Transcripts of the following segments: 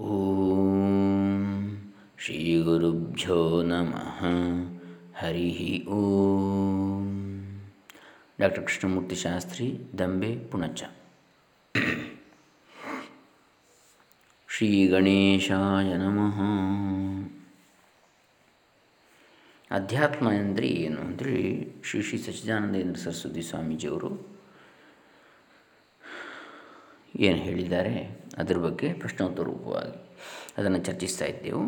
ಓಂ ಶ್ರೀ ಗುರುಭ್ಯೋ ನಮಃ ಹರಿ ಓಂ ಡಾಕ್ಟರ್ ಕೃಷ್ಣಮೂರ್ತಿ ಶಾಸ್ತ್ರಿ ದಂಬೆ ಪುಣಚ ಶ್ರೀ ಗಣೇಶಾಯ ನಮಃ ಅಧ್ಯಾತ್ಮ ಅಂದರೆ ಏನು ಅಂದರೆ ಶ್ರೀ ಶ್ರೀ ಸಚ್ಚಿದಾನಂದೇಂದ್ರ ಸರಸ್ವತಿ ಸ್ವಾಮೀಜಿಯವರು ಏನು ಹೇಳಿದ್ದಾರೆ? ಅದರ ಬಗ್ಗೆ ಪ್ರಶ್ನೋತ್ತರ ರೂಪವಾಗಿ ಅದನ್ನು ಚರ್ಚಿಸ್ತಾ ಇದ್ದೆವು.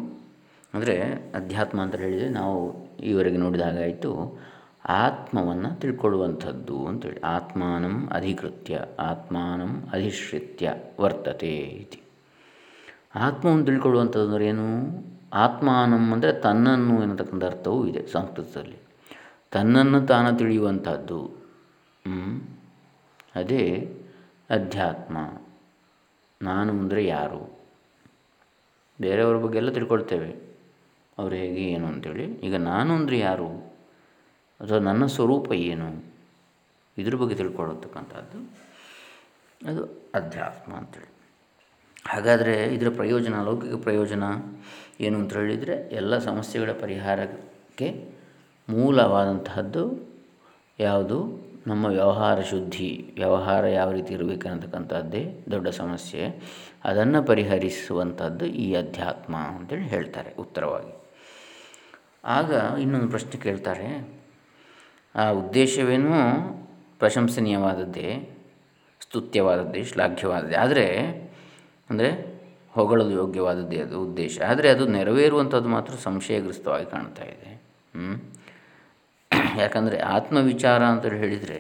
ಅಂದರೆ ಅಧ್ಯಾತ್ಮ ಅಂತ ಹೇಳಿದರೆ ನಾವು ಈವರೆಗೆ ನೋಡಿದಾಗಾಯಿತು ಆತ್ಮವನ್ನು ತಿಳ್ಕೊಳ್ಳುವಂಥದ್ದು ಅಂತೇಳಿ. ಆತ್ಮಾನಂ ಅಧಿಕೃತ್ಯ, ಆತ್ಮಾನಂ ಅಧಿಶ್ರಿತ್ಯ ವರ್ತತೆ ಇತಿ. ಆತ್ಮವನ್ನು ತಿಳ್ಕೊಳ್ಳುವಂಥದ್ದು ಅಂದರೆ ಏನು? ಆತ್ಮಾನಂ ಅಂದರೆ ತನ್ನನ್ನು ಎನ್ನತಕ್ಕಂಥ ಅರ್ಥವೂ ಇದೆ ಸಂಸ್ಕೃತದಲ್ಲಿ. ತನ್ನನ್ನು ತಾನು ತಿಳಿಯುವಂಥದ್ದು. ಅದೇ ಅಧ್ಯಾತ್ಮ. ನಾನು ಅಂದರೆ ಯಾರು? ಬೇರೆಯವ್ರ ಬಗ್ಗೆ ಎಲ್ಲ ತಿಳ್ಕೊಳ್ತೇವೆ. ಅವರು ಹೇಗೆ, ಏನು ಅಂಥೇಳಿ ಈಗ ನಾನು ಅಂದರೆ ಯಾರು? ಅಥವಾ ನನ್ನ ಸ್ವರೂಪ ಏನು? ಇದ್ರ ಬಗ್ಗೆ ತಿಳ್ಕೊಳ್ಳತಕ್ಕಂಥದ್ದು ಅದು ಅಧ್ಯಾತ್ಮ ಅಂಥೇಳಿ ಹಾಗಾದರೆ ಇದರ ಪ್ರಯೋಜನ, ಲೌಕಿಕ ಪ್ರಯೋಜನ ಏನು ಅಂತ ಹೇಳಿದರೆ ಎಲ್ಲ ಸಮಸ್ಯೆಗಳ ಪರಿಹಾರಕ್ಕೆ ಮೂಲವಾದಂತಹದ್ದು ಯಾವುದು? ನಮ್ಮ ವ್ಯವಹಾರ ಶುದ್ಧಿ, ವ್ಯವಹಾರ ಯಾವ ರೀತಿ ಇರಬೇಕನ್ನತಕ್ಕಂಥದ್ದೇ ದೊಡ್ಡ ಸಮಸ್ಯೆ. ಅದನ್ನು ಪರಿಹರಿಸುವಂಥದ್ದು ಈ ಅಧ್ಯಾತ್ಮ ಅಂತೇಳಿ ಹೇಳ್ತಾರೆ ಉತ್ತರವಾಗಿ. ಆಗ ಇನ್ನೊಂದು ಪ್ರಶ್ನೆ ಕೇಳ್ತಾರೆ. ಆ ಉದ್ದೇಶವೇನು? ಪ್ರಶಂಸನೀಯವಾದದ್ದೇ, ಸ್ತುತ್ಯವಾದದ್ದೇ, ಶ್ಲಾಘ್ಯವಾದದ್ದೇ. ಆದರೆ, ಅಂದರೆ ಹೊಗಳಲು ಯೋಗ್ಯವಾದದ್ದೇ ಅದು ಉದ್ದೇಶ. ಆದರೆ ಅದು ನೆರವೇರುವಂಥದ್ದು ಮಾತ್ರ ಸಂಶಯಗ್ರಸ್ತವಾಗಿ ಕಾಣ್ತಾ ಇದೆ. ಹ್ಞೂ ಯಾಕಂದರೆ ಆತ್ಮವಿಚಾರ ಅಂತೇಳಿ ಹೇಳಿದರೆ,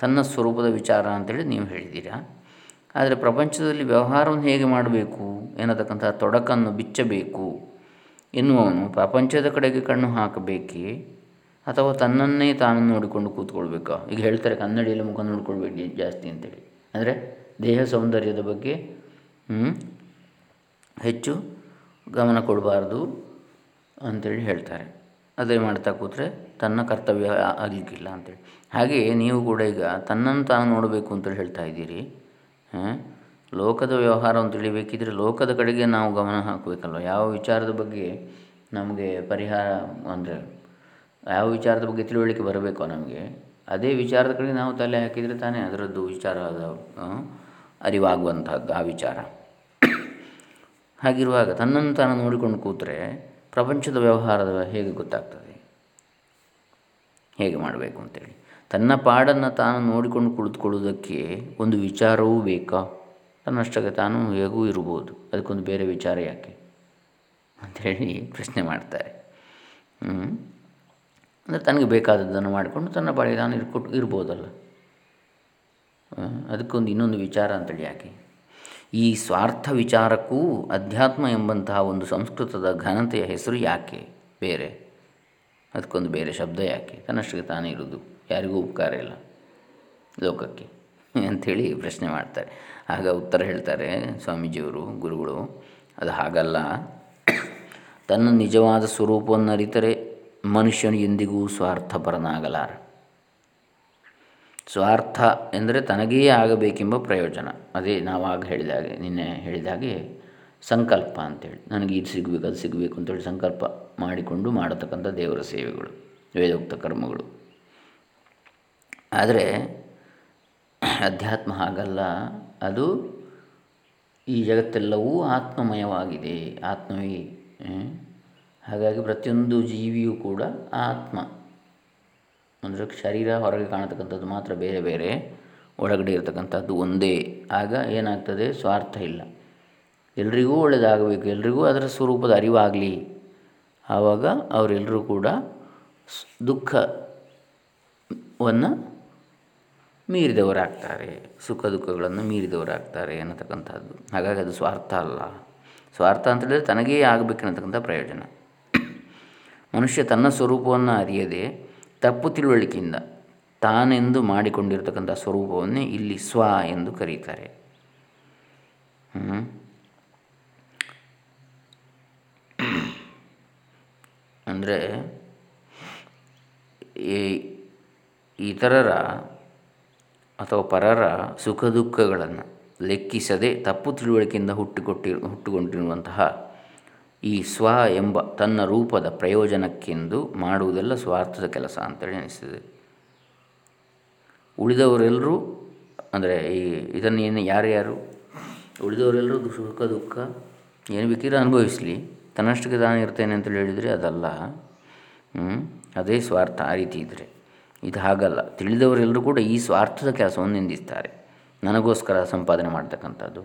ತನ್ನ ಸ್ವರೂಪದ ವಿಚಾರ ಅಂತೇಳಿ ನೀವು ಹೇಳಿದ್ದೀರಾ? ಆದರೆ ಪ್ರಪಂಚದಲ್ಲಿ ವ್ಯವಹಾರವನ್ನು ಹೇಗೆ ಮಾಡಬೇಕು ಎನ್ನತಕ್ಕಂಥ ತೊಡಕನ್ನು ಬಿಚ್ಚಬೇಕು ಎನ್ನುವನು ಪ್ರಪಂಚದ ಕಡೆಗೆ ಕಣ್ಣು ಹಾಕಬೇಕೇ ಅಥವಾ ತನ್ನನ್ನೇ ತಾನು ನೋಡಿಕೊಂಡು ಕೂತ್ಕೊಳ್ಬೇಕಾ? ಈಗ ಹೇಳ್ತಾರೆ ಕನ್ನಡಿಯಲ್ಲಿ ಮುಖ ನೋಡ್ಕೊಳ್ಬೇಡಿ ಜಾಸ್ತಿ ಅಂತೇಳಿ. ಅಂದರೆ ದೇಹ ಸೌಂದರ್ಯದ ಬಗ್ಗೆ ಹೆಚ್ಚು ಗಮನ ಕೊಡಬಾರ್ದು ಅಂಥೇಳಿ ಹೇಳ್ತಾರೆ. ಅದೇ ಮಾಡ್ತಾ ಕೂತ್ರೆ ತನ್ನ ಕರ್ತವ್ಯ ಆಗಲಿಕ್ಕಿಲ್ಲ ಅಂತೇಳಿ. ಹಾಗೆಯೇ ನೀವು ಕೂಡ ಈಗ ತನ್ನನ್ನು ತಾನು ನೋಡಬೇಕು ಅಂತೇಳಿ ಹೇಳ್ತಾ ಇದ್ದೀರಿ. ಲೋಕದ ವ್ಯವಹಾರವನ್ನು ತಿಳಿಬೇಕಿದ್ರೆ ಲೋಕದ ಕಡೆಗೆ ನಾವು ಗಮನ ಹಾಕಬೇಕಲ್ವ? ಯಾವ ವಿಚಾರದ ಬಗ್ಗೆ ನಮಗೆ ಪರಿಹಾರ ಅಂದರೆ ಯಾವ ವಿಚಾರದ ಬಗ್ಗೆ ತಿಳುವಳಿಕೆ ಬರಬೇಕೋ ನಮಗೆ, ಅದೇ ವಿಚಾರದ ಕಡೆಗೆ ನಾವು ತಲೆ ಹಾಕಿದರೆ ತಾನೇ ಅದರದ್ದು ವಿಚಾರ ಅರಿವಾಗುವಂಥದ್ದು ಆ ವಿಚಾರ. ಹಾಗಿರುವಾಗ ತನ್ನನ್ನು ತಾನು ನೋಡಿಕೊಂಡು ಕೂತ್ರೆ ಪ್ರಪಂಚದ ವ್ಯವಹಾರದ ಹೇಗೆ ಗೊತ್ತಾಗ್ತದೆ? ಹೇಗೆ ಮಾಡಬೇಕು ಅಂತೇಳಿ. ತನ್ನ ಪಾಡನ್ನು ತಾನು ನೋಡಿಕೊಂಡು ಕುಳಿತುಕೊಳ್ಳುವುದಕ್ಕೆ ಒಂದು ವಿಚಾರವೂ ಬೇಕಾ? ತನ್ನಷ್ಟಕ್ಕೆ ತಾನು ಹೇಗೂ ಇರ್ಬೋದು? ಅದಕ್ಕೊಂದು ಬೇರೆ ವಿಚಾರ ಯಾಕೆ? ಅಂಥೇಳಿ ಪ್ರಶ್ನೆ ಮಾಡ್ತಾರೆ. ಅಂದರೆ ತನಗೆ ಬೇಕಾದದ್ದನ್ನು ಮಾಡಿಕೊಂಡು ತನ್ನ ಪಾಡಿಗೆ ತಾನು ಇರ್ಕೊಟ್ಟು ಇರ್ಬೋದಲ್ಲ. ಅದಕ್ಕೊಂದು ಇನ್ನೊಂದು ವಿಚಾರ ಅಂತೇಳಿ ಯಾಕೆ? ಈ ಸ್ವಾರ್ಥ ವಿಚಾರಕ್ಕೂ ಅಧ್ಯಾತ್ಮ ಎಂಬಂತಹ ಒಂದು ಸಂಸ್ಕೃತದ ಘನತೆಯ ಹೆಸರು ಯಾಕೆ? ಬೇರೆ? ಅದಕ್ಕೊಂದು ಬೇರೆ ಶಬ್ದ ಯಾಕೆ? ತನ್ನಷ್ಟಕ್ಕೆ ತಾನೇ ಇರೋದು ಯಾರಿಗೂ ಉಪಕಾರ ಇಲ್ಲ ಲೋಕಕ್ಕೆ ಅಂಥೇಳಿ ಪ್ರಶ್ನೆ ಮಾಡ್ತಾರೆ. ಆಗ ಉತ್ತರ ಹೇಳ್ತಾರೆ ಸ್ವಾಮೀಜಿಯವರು, ಗುರುಗಳು, ಅದು ಹಾಗಲ್ಲ. ತನ್ನ ನಿಜವಾದ ಸ್ವರೂಪವನ್ನು ಅರಿತರೆ ಮನುಷ್ಯನು ಎಂದಿಗೂ ಸ್ವಾರ್ಥಪರನಾಗಲಾರ ಸ್ವಾರ್ಥ ಎಂದರೆ ತನಗೇ ಆಗಬೇಕೆಂಬ ಪ್ರಯೋಜನ. ಅದೇ ನಾವಾಗ ಹೇಳಿದ ಹಾಗೆ, ನಿನ್ನೆ ಹೇಳಿದ ಹಾಗೆ ಸಂಕಲ್ಪ ಅಂತೇಳಿ. ನನಗೆ ಇದು ಸಿಗಬೇಕು, ಅದು ಸಿಗಬೇಕು ಅಂತೇಳಿ ಸಂಕಲ್ಪ ಮಾಡಿಕೊಂಡು ಮಾಡತಕ್ಕಂಥ ದೇವರ ಸೇವೆಗಳು, ವೇದೋಕ್ತ ಕರ್ಮಗಳು. ಆದರೆ ಅಧ್ಯಾತ್ಮ ಹಾಗಲ್ಲ. ಅದು ಈ ಜಗತ್ತೆಲ್ಲವೂ ಆತ್ಮಮಯವಾಗಿದೆ. ಆತ್ಮವೇ ಹಾಗಾಗಿ ಪ್ರತಿಯೊಂದು ಜೀವಿಯೂ ಕೂಡ ಆತ್ಮ. ಅಂದರೆ ಶರೀರ ಹೊರಗೆ ಕಾಣತಕ್ಕಂಥದ್ದು ಮಾತ್ರ ಬೇರೆ ಬೇರೆ, ಒಳಗಡೆ ಇರತಕ್ಕಂಥದ್ದು ಒಂದೇ. ಆಗ ಏನಾಗ್ತದೆ? ಸ್ವಾರ್ಥ ಇಲ್ಲ. ಎಲ್ರಿಗೂ ಒಳ್ಳೆಯದಾಗಬೇಕು ಎಲ್ರಿಗೂ ಅದರ ಸ್ವರೂಪದ ಅರಿವಾಗಲಿ. ಆವಾಗ ಅವರೆಲ್ಲರೂ ಕೂಡ ದುಃಖವನ್ನು ಮೀರಿದವರಾಗ್ತಾರೆ. ಸುಖ ದುಃಖಗಳನ್ನು ಮೀರಿದವರಾಗ್ತಾರೆ ಅನ್ನತಕ್ಕಂಥದ್ದು. ಹಾಗಾಗಿ ಅದು ಸ್ವಾರ್ಥ ಅಲ್ಲ. ಸ್ವಾರ್ಥ ಅಂತ ಹೇಳಿದರೆ ತನಗೇ ಆಗಬೇಕನ್ನತಕ್ಕಂಥ ಪ್ರಯೋಜನ. ಮನುಷ್ಯ ತನ್ನ ಸ್ವರೂಪವನ್ನು ಅರಿಯದೆ ತಪ್ಪು ತಿಳುವಳಿಕೆಯಿಂದ ತಾನೆಂದು ಮಾಡಿಕೊಂಡಿರ್ತಕ್ಕಂಥ ಸ್ವರೂಪವನ್ನೇ ಇಲ್ಲಿ ಸ್ವ ಎಂದು ಕರೀತಾರೆ. ಅಂದರೆ ಇತರರ ಅಥವಾ ಪರರ ಸುಖ ದುಃಖಗಳನ್ನು ಲೆಕ್ಕಿಸದೆ ತಪ್ಪು ತಿಳುವಳಿಕೆಯಿಂದ ಹುಟ್ಟಿಕೊಟ್ಟಿ ಹುಟ್ಟುಕೊಂಡಿರುವಂತಹ ಈ ಸ್ವ ಎಂಬ ತನ್ನ ರೂಪದ ಪ್ರಯೋಜನಕ್ಕೆಂದು ಮಾಡುವುದೆಲ್ಲ ಸ್ವಾರ್ಥದ ಕೆಲಸ ಅಂತೇಳಿ ಅನಿಸ್ತದೆ ಉಳಿದವರೆಲ್ಲರೂ, ಅಂದರೆ ಈ ಇದನ್ನು ಏನು ಯಾರ್ಯಾರು ಉಳಿದವರೆಲ್ಲರೂ ಸುಖ, ದುಃಖ, ಏನು ಬೇಕಿದ್ರೆ ಅನುಭವಿಸಲಿ. ತನ್ನಷ್ಟಕ್ಕೆ ತಾನು ಇರ್ತೇನೆ ಅಂತೇಳಿ ಹೇಳಿದರೆ ಅದಲ್ಲ. ಅದೇ ಸ್ವಾರ್ಥ ಆ ರೀತಿ ಇದ್ದರೆ ಇದು ಹಾಗಲ್ಲ. ತಿಳಿದವರೆಲ್ಲರೂ ಕೂಡ ಈ ಸ್ವಾರ್ಥದ ಕೆಲಸವನ್ನು ನಿಂದಿಸ್ತಾರೆ. ನನಗೋಸ್ಕರ ಸಂಪಾದನೆ ಮಾಡ್ತಕ್ಕಂಥದ್ದು,